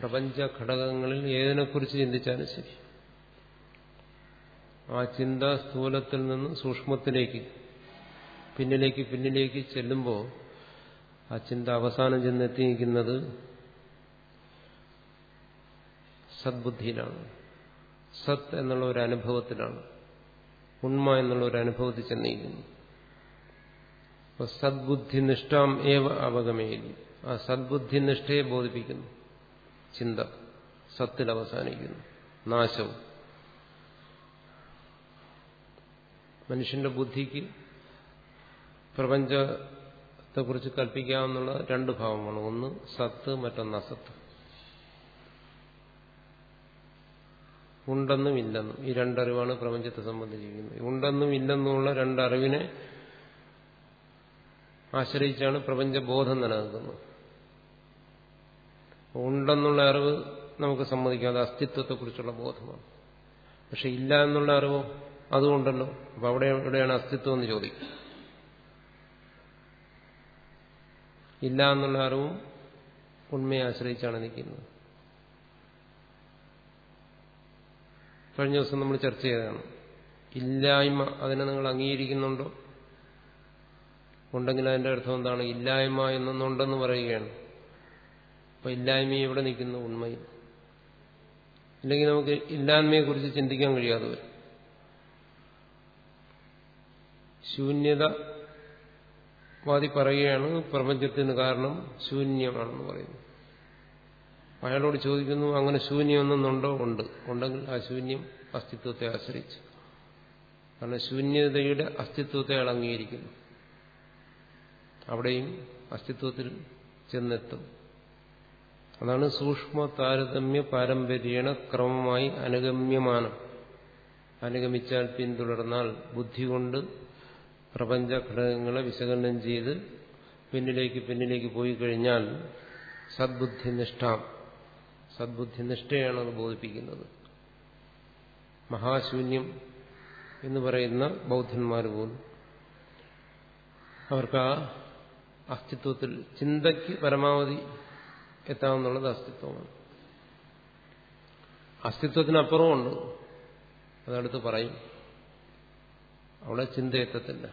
പ്രപഞ്ച ഘടകങ്ങളിൽ ഏതിനെക്കുറിച്ച് ചിന്തിച്ചാലും ശരി. ആ ചിന്ത സ്ഥൂലത്തിൽ നിന്ന് സൂക്ഷ്മത്തിലേക്ക് പിന്നിലേക്ക് പിന്നിലേക്ക് ചെല്ലുമ്പോൾ ആ ചിന്ത അവസാനം ചെന്നെത്തിയിരിക്കുന്നത് സദ്ബുദ്ധിയിലാണ്. സത് എന്നുള്ള ഒരു അനുഭവത്തിലാണ്. ഉണ്മ എന്നുള്ള ഒരു അനുഭവത്തിൽ ചെന്നിരിക്കുന്നു. സദ്ബുദ്ധിനിഷ്ഠാം ഏവ അവഗമയില്ല ആ സദ്ബുദ്ധിനിഷ്ഠയെ ബോധിപ്പിക്കുന്നു. ചിന്ത. സത്തിൽ അവസാനിക്കുന്നു. നാശവും. മനുഷ്യന്റെ ബുദ്ധിക്ക് പ്രപഞ്ചത്തെക്കുറിച്ച് കൽപ്പിക്കാമെന്നുള്ള രണ്ട് ഭാവമാണ് ഒന്ന് സത്ത് മറ്റൊന്ന് അസത്ത്. ഉണ്ടെന്നും ഇല്ലെന്നും. ഈ രണ്ടറിവാണ് പ്രപഞ്ചത്തെ സംബന്ധിച്ചിരിക്കുന്നത്. ഉണ്ടെന്നും ഇല്ലെന്നുമുള്ള രണ്ടറിവിനെ ആശ്രയിച്ചാണ് പ്രപഞ്ചബോധം നിലനിൽക്കുന്നത്. ഉണ്ടെന്നുള്ള അറിവ് നമുക്ക് സമ്മതിക്കാം അത് അസ്തിത്വത്തെക്കുറിച്ചുള്ള ബോധമാണ്. പക്ഷെ ഇല്ല എന്നുള്ള അറിവോ അതുകൊണ്ടല്ലോ അപ്പൊ അവിടെ എവിടെയാണ് അസ്തിത്വം എന്ന് ചോദിക്കും. ഇല്ല എന്നുള്ള അറിവും ഉണ്മയെ ആശ്രയിച്ചാണ് നിൽക്കുന്നത്. കഴിഞ്ഞ ദിവസം നമ്മൾ ചർച്ച ചെയ്തതാണ്. ഇല്ലായ്മ അതിനെ നിങ്ങൾ അംഗീകരിക്കുന്നുണ്ടോ? ഉണ്ടെങ്കിൽ അതിന്റെ അർത്ഥം എന്താണ്? ഇല്ലായ്മ എന്നൊന്നുണ്ടെന്ന് പറയുകയാണ്. അപ്പൊ ഇല്ലായ്മ എവിടെ നിൽക്കുന്നു ഉണ്മയിൽ. ഇല്ലെങ്കിൽ നമുക്ക് ഇല്ലായ്മയെ കുറിച്ച് ചിന്തിക്കാൻ കഴിയാതെ വരും. ശൂന്യത വാദി പറയുകയാണ് പ്രപഞ്ചത്തിന് കാരണം ശൂന്യമാണെന്ന് പറയുന്നു. അയാളോട് ചോദിക്കുന്നു അങ്ങനെ ശൂന്യമൊന്നുണ്ടോ ഉണ്ട്. ഉണ്ടെങ്കിൽ ആ ശൂന്യം അസ്തിത്വത്തെ ആശ്രയിച്ചു. കാരണം ശൂന്യതയുടെ അസ്തിത്വത്തെ അയാൾ അംഗീകരിക്കുന്നു. അവിടെയും അസ്തിത്വത്തിൽ ചെന്നെത്തും. അതാണ് സൂക്ഷ്മ താരതമ്യ പാരമ്പര്യേണ ക്രമമായി അനുഗമ്യമാനം. അനുഗമിച്ചാൽ പിന്തുടർന്നാൽ ബുദ്ധി കൊണ്ട് പ്രപഞ്ച ഘടകങ്ങളെ വിശകലനം ചെയ്ത് പിന്നിലേക്ക് പിന്നിലേക്ക് പോയി കഴിഞ്ഞാൽ സദ്ബുദ്ധിനിഷ്ഠ സദ്ബുദ്ധിനിഷ്ഠയാണ് അത് ബോധിപ്പിക്കുന്നത്. മഹാശൂന്യം എന്ന് പറയുന്ന ബൗദ്ധന്മാർ പോലും അവർക്ക് ആ അസ്തിത്വത്തിൽ ചിന്തയ്ക്ക് പരമാവധി എത്താമെന്നുള്ളത് അസ്തിത്വമാണ്. അസ്തിത്വത്തിനപ്പുറമുണ്ട്. അതടുത്ത് പറയും അവിടെ ചിന്ത എത്തത്തില്ല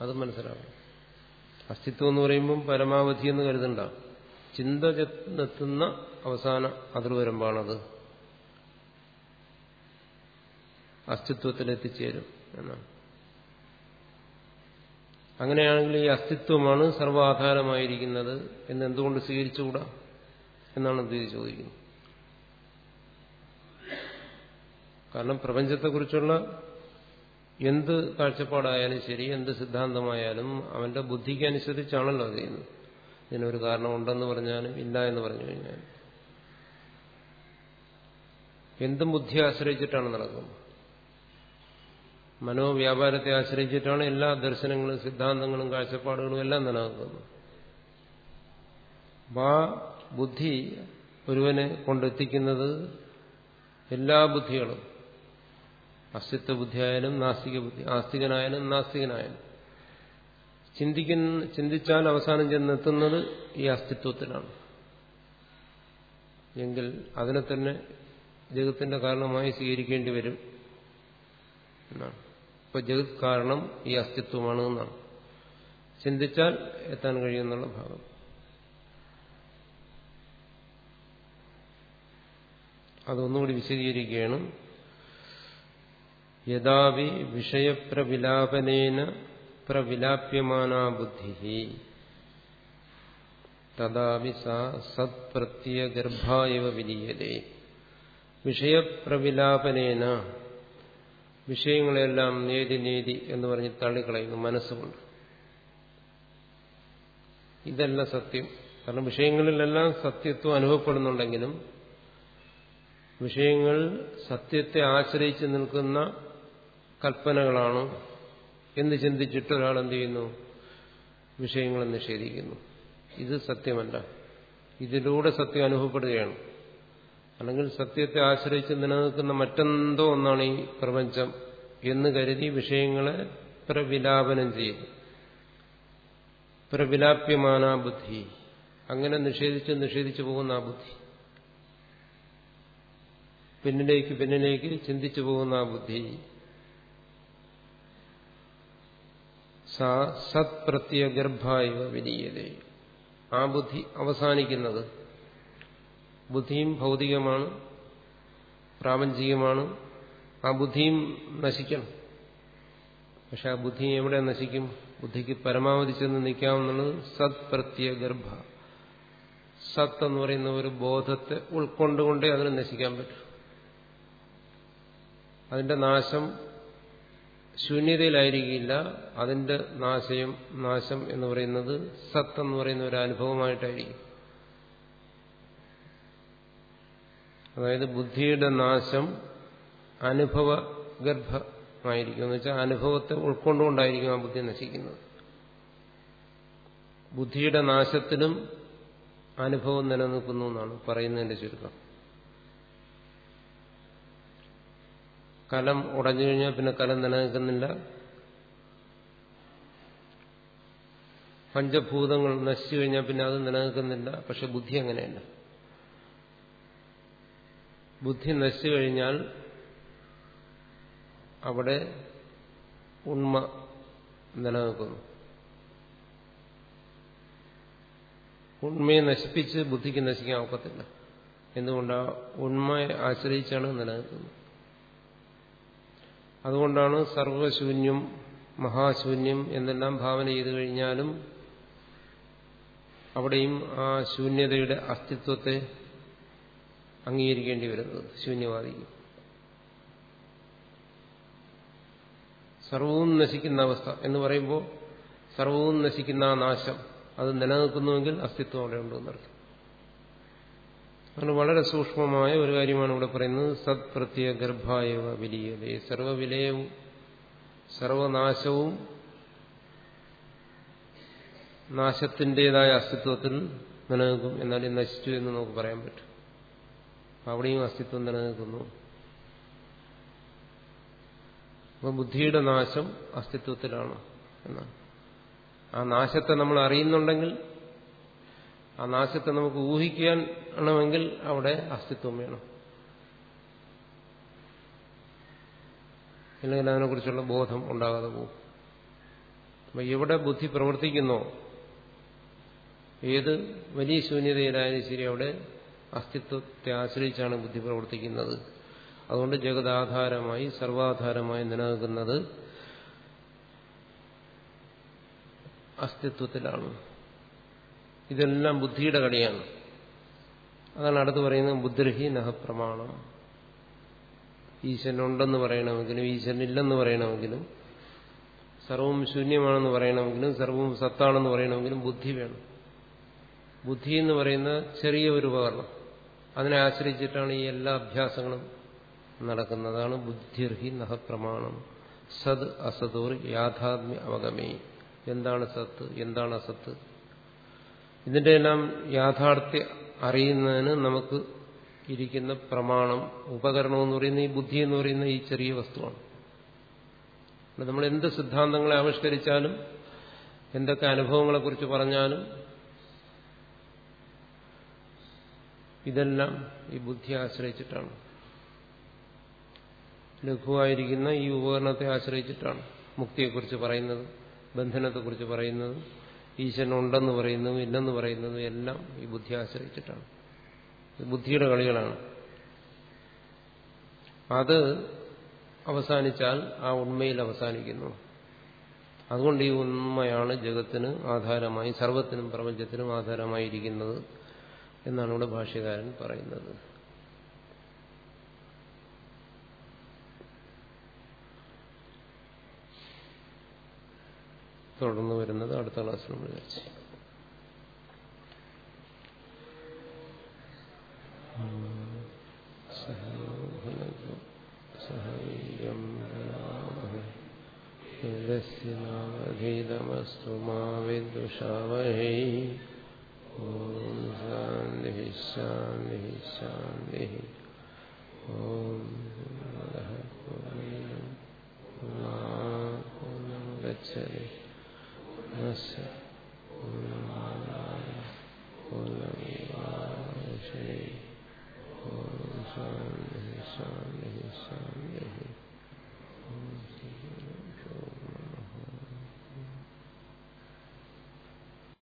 അത് മനസ്സിലാവും അസ്തിത്വം എന്ന് പറയുമ്പം പരമാവധി എന്ന് കരുതണ്ട. ചിന്ത എത്തുന്ന അവസാന അതിർവരമ്പാണത് അസ്തിത്വത്തിൽ എത്തിച്ചേരും എന്നാണ്. അങ്ങനെയാണെങ്കിൽ ഈ അസ്തിത്വമാണ് സർവാധാരമായിരിക്കുന്നത് എന്ന് എന്തുകൊണ്ട് സ്വീകരിച്ചുകൂടാ? എന്നാണ് ഇത് ചോദിക്കുന്നത്. കാരണം പ്രപഞ്ചത്തെക്കുറിച്ചുള്ള എന്ത് കാഴ്ചപ്പാടായാലും ശരി എന്ത് സിദ്ധാന്തമായാലും അവന്റെ ബുദ്ധിക്ക് അനുസരിച്ചാണല്ലോ ചെയ്യുന്നത്. ഇതിനൊരു കാരണമുണ്ടെന്ന് പറഞ്ഞാലും ഇല്ല എന്ന് പറഞ്ഞു കഴിഞ്ഞാൽ എന്തും ബുദ്ധിയെ ആശ്രയിച്ചിട്ടാണ് നടക്കുന്നത്. മനോവ്യാപാരത്തെ ആശ്രയിച്ചിട്ടാണ് എല്ലാ ദർശനങ്ങളും സിദ്ധാന്തങ്ങളും കാഴ്ചപ്പാടുകളും എല്ലാം നിലനിൽക്കുന്നത്. ആ ബുദ്ധി ഒരുവനെ കൊണ്ടെത്തിക്കുന്നത് എല്ലാ ബുദ്ധികളും. അസ്തിത്വ ബുദ്ധിയായാലും നാസ്തിക ബുദ്ധി ആസ്തികനായാലും നാസ്തികനായാലും. ചിന്തിക്കുന്ന ചിന്തിച്ചാൽ അവസാനം ചെന്നെത്തുന്നത് ഈ അസ്തിത്വത്തിലാണ്. എങ്കിൽ അതിനെ തന്നെ ജഗത്തിന്റെ കാരണമായി സ്വീകരിക്കേണ്ടി വരും. എന്നാണ്. ഇപ്പൊ ജഗത് കാരണം ഈ അസ്തിത്വമാണ് എന്നാണ്. ചിന്തിച്ചാൽ എത്താൻ കഴിയുമെന്നുള്ള ഭാഗം. അതൊന്നുകൂടി വിശദീകരിക്കുകയാണ്. യഥാവി വിഷയപ്രവിലാപനേന പ്രവിലാപ്യമാന ബുദ്ധി തഥാവി സത്പ്രത്യഗർഭായവ വിലീയതേ വിഷയപ്രവിലാപനേന വിഷയങ്ങളെല്ലാം നീതി നീതി എന്ന് പറഞ്ഞ് തള്ളിക്കളയുന്നു മനസ്സുകൊണ്ട്. ഇതല്ല സത്യം. കാരണം വിഷയങ്ങളിലെല്ലാം സത്യത്വം അനുഭവപ്പെടുന്നുണ്ടെങ്കിലും വിഷയങ്ങൾ സത്യത്തെ ആശ്രയിച്ച് നിൽക്കുന്ന കൽപ്പനകളാണ് എന്ന് ചിന്തിച്ചിട്ട് ഒരാൾ എന്ത് ചെയ്യുന്നു? വിഷയങ്ങളെ നിഷേധിക്കുന്നു. ഇത് സത്യമല്ല. ഇതിലൂടെ സത്യം അനുഭവപ്പെടുകയാണ്. അല്ലെങ്കിൽ സത്യത്തെ ആശ്രയിച്ച് നിലനിൽക്കുന്ന മറ്റെന്തോ ഒന്നാണ് ഈ പ്രപഞ്ചം എന്ന് കരുതി വിഷയങ്ങളെ പ്രവിലാപനം ചെയ്യുന്നു പ്രവിലാപ്യമാന ബുദ്ധി. അങ്ങനെ നിഷേധിച്ച് നിഷേധിച്ചു പോകുന്ന ആ ബുദ്ധി. പിന്നിലേക്ക് പിന്നിലേക്ക് ചിന്തിച്ചു പോകുന്ന ആ ബുദ്ധി. സത്പ്രത്യ ഗർഭായവ വിനീയത. ആ ബുദ്ധി അവസാനിക്കുന്നത് ബുദ്ധിയും ഭൗതികമാണ് പ്രാപഞ്ചികമാണ്. ആ ബുദ്ധിയും നശിക്കണം. പക്ഷെ ആ ബുദ്ധി എവിടെ നശിക്കും? ബുദ്ധിക്ക് പരമാവധി ചെന്ന് നിൽക്കാവുന്നത് സത്പ്രത്യ ഗർഭ. സത്ത് എന്ന് പറയുന്ന ഒരു ബോധത്തെ ഉൾക്കൊണ്ടുകൊണ്ടേ അതിന് നശിക്കാൻ പറ്റും. അതിന്റെ നാശം ശൂന്യതയിലായിരിക്കില്ല. അതിന്റെ നാശയം നാശം എന്ന് പറയുന്നത് സത്ത് എന്ന് പറയുന്ന ഒരു അനുഭവമായിട്ടായിരിക്കും. അതായത് ബുദ്ധിയുടെ നാശം അനുഭവ ഗർഭമായിരിക്കും എന്ന് വെച്ചാൽ അനുഭവത്തെ ഉൾക്കൊണ്ടുകൊണ്ടായിരിക്കും ആ ബുദ്ധി നശിക്കുന്നത്. ബുദ്ധിയുടെ നാശത്തിലും അനുഭവം നിലനിൽക്കുന്നു എന്നാണ് പറയുന്നതിന്റെ ചുരുക്കം. കലം ഉടഞ്ഞു കഴിഞ്ഞാൽ പിന്നെ കലം നിലനിൽക്കുന്നില്ല. പഞ്ചഭൂതങ്ങൾ നശിച്ചു കഴിഞ്ഞാൽ പിന്നെ അത് നിലനിൽക്കുന്നില്ല. പക്ഷെ ബുദ്ധി അങ്ങനെയല്ല. ബുദ്ധി നശിച്ചു കഴിഞ്ഞാൽ അവിടെ ഉണ്മ നിലനിൽക്കുന്നു. ഉണ്മയെ നശിപ്പിച്ച് ബുദ്ധിക്ക് നശിക്കാൻ ഒക്കത്തില്ല. എന്തുകൊണ്ടാ? ഉണ്മയെ ആശ്രയിച്ചാണ് നിലനിൽക്കുന്നത്. അതുകൊണ്ടാണ് സർവശൂന്യം മഹാശൂന്യം എന്നെല്ലാം ഭാവന ചെയ്തു കഴിഞ്ഞാലും അവിടെയും ആ ശൂന്യതയുടെ അസ്തിത്വത്തെ അംഗീകരിക്കേണ്ടി വരുന്നത്. ശൂന്യവാദിക്ക് സർവവും നശിക്കുന്ന അവസ്ഥ എന്ന് പറയുമ്പോൾ സർവവും നശിക്കുന്ന നാശം അത് നിലനിൽക്കുന്നുവെങ്കിൽ അസ്തിത്വം അവിടെ ഉണ്ടെന്നർത്ഥം അങ്ങനെ വളരെ സൂക്ഷ്മമായ ഒരു കാര്യമാണ് ഇവിടെ പറയുന്നത്. സത് പ്രത്യേക ഗർഭായവ വിലീയതേ. സർവവിലയവും സർവനാശവും നാശത്തിന്റെതായ അസ്തിത്വത്തിൽ നിലനിൽക്കും എന്നാലും നശിച്ചു എന്ന് നമുക്ക് പറയാൻ പറ്റും. അവിടെയും അസ്തിത്വം നിലനിൽക്കുന്നു. അപ്പൊ ബുദ്ധിയുടെ നാശം അസ്തിത്വത്തിലാണ് എന്നാണ്. ആ നാശത്തെ നമ്മൾ അറിയുന്നുണ്ടെങ്കിൽ ആ നാശത്തെ നമുക്ക് ഊഹിക്കാൻ ആണെങ്കിൽ അവിടെ അസ്തിത്വം വേണം. അല്ലെങ്കിൽ അതിനെക്കുറിച്ചുള്ള ബോധം ഉണ്ടാകാതെ പോകും. അപ്പൊ എവിടെ ബുദ്ധി പ്രവർത്തിക്കുന്നോ ഏത് വലിയ ശൂന്യതയിലായാലും ശരി അവിടെ അസ്തിത്വത്തെ ആശ്രയിച്ചാണ് ബുദ്ധി പ്രവർത്തിക്കുന്നത്. അതുകൊണ്ട് ജഗതാധാരമായി സർവാധാരമായി നിലനിൽക്കുന്നത് അസ്തിത്വത്തിലാണ്. ഇതെല്ലാം ബുദ്ധിയുടെ കളിയാണ്. അതാണ് അടുത്ത് പറയുന്നത് ബുദ്ധിർഹി നഹപ്രമാണം ഈശ്വരനുണ്ടെന്ന് പറയണമെങ്കിലും ഈശ്വരൻ ഇല്ലെന്ന് പറയണമെങ്കിലും സർവവും ശൂന്യമാണെന്ന് പറയണമെങ്കിലും സർവവും സത്താണെന്ന് പറയണമെങ്കിലും ബുദ്ധി വേണം. ബുദ്ധി എന്ന് പറയുന്ന ചെറിയ ഒരു ഉപകരണം. അതിനെ ആശ്രയിച്ചിട്ടാണ് ഈ എല്ലാ അഭ്യാസങ്ങളും നടക്കുന്നതാണ് ബുദ്ധിർഹി നഹപ്രമാണം സത് അസതോർ യാഥാത്മ്യ അവഗമേ. എന്താണ് സത്ത്? എന്താണ് അസത്ത്? ഇതിന്റെ എല്ലാം യാഥാർത്ഥ്യ അറിയുന്നതിന് നമുക്ക് ഇരിക്കുന്ന പ്രമാണം ഉപകരണം എന്ന് പറയുന്ന ഈ ബുദ്ധി എന്ന് പറയുന്ന ഈ ചെറിയ വസ്തുവാണ്. നമ്മൾ എന്ത് സിദ്ധാന്തങ്ങളെ ആവിഷ്കരിച്ചാലും എന്തൊക്കെ അനുഭവങ്ങളെക്കുറിച്ച് പറഞ്ഞാലും ഇതെല്ലാം ഈ ബുദ്ധിയെ ആശ്രയിച്ചിട്ടാണ്. ലഘുവായിരിക്കുന്ന ഈ ഉപകരണത്തെ ആശ്രയിച്ചിട്ടാണ് മുക്തിയെക്കുറിച്ച് പറയുന്നത് ബന്ധനത്തെക്കുറിച്ച് പറയുന്നത് ഈശ്വരൻ ഉണ്ടെന്ന് പറയുന്നു ഇല്ലെന്ന് പറയുന്നതും എല്ലാം ഈ ബുദ്ധി ആശ്രയിച്ചിട്ടാണ്. ബുദ്ധിയുടെ കളികളാണ്. അത് അവസാനിച്ചാൽ ആ ഉണ്മയിൽ അവസാനിക്കുന്നു. അതുകൊണ്ട് ഈ ഉണ്മയാണ് ജഗത്തിന് ആധാരമായി സർവത്തിനും പ്രപഞ്ചത്തിനും ആധാരമായിരിക്കുന്നത്. എന്നാണ് ഇവിടെ ഭാഷ്യകാരൻ പറയുന്നത്. തുടർന്ന് വരുന്നത് അടുത്ത ക്ലാസ്സിൽ നമ്മൾ ചർച്ച ചെയ്യും. ശാന്തി ശാന്തി ശാന്തി ഓം ഗച്ഛതി ഓം ശാന്തി ശാന്തി ശാന്തി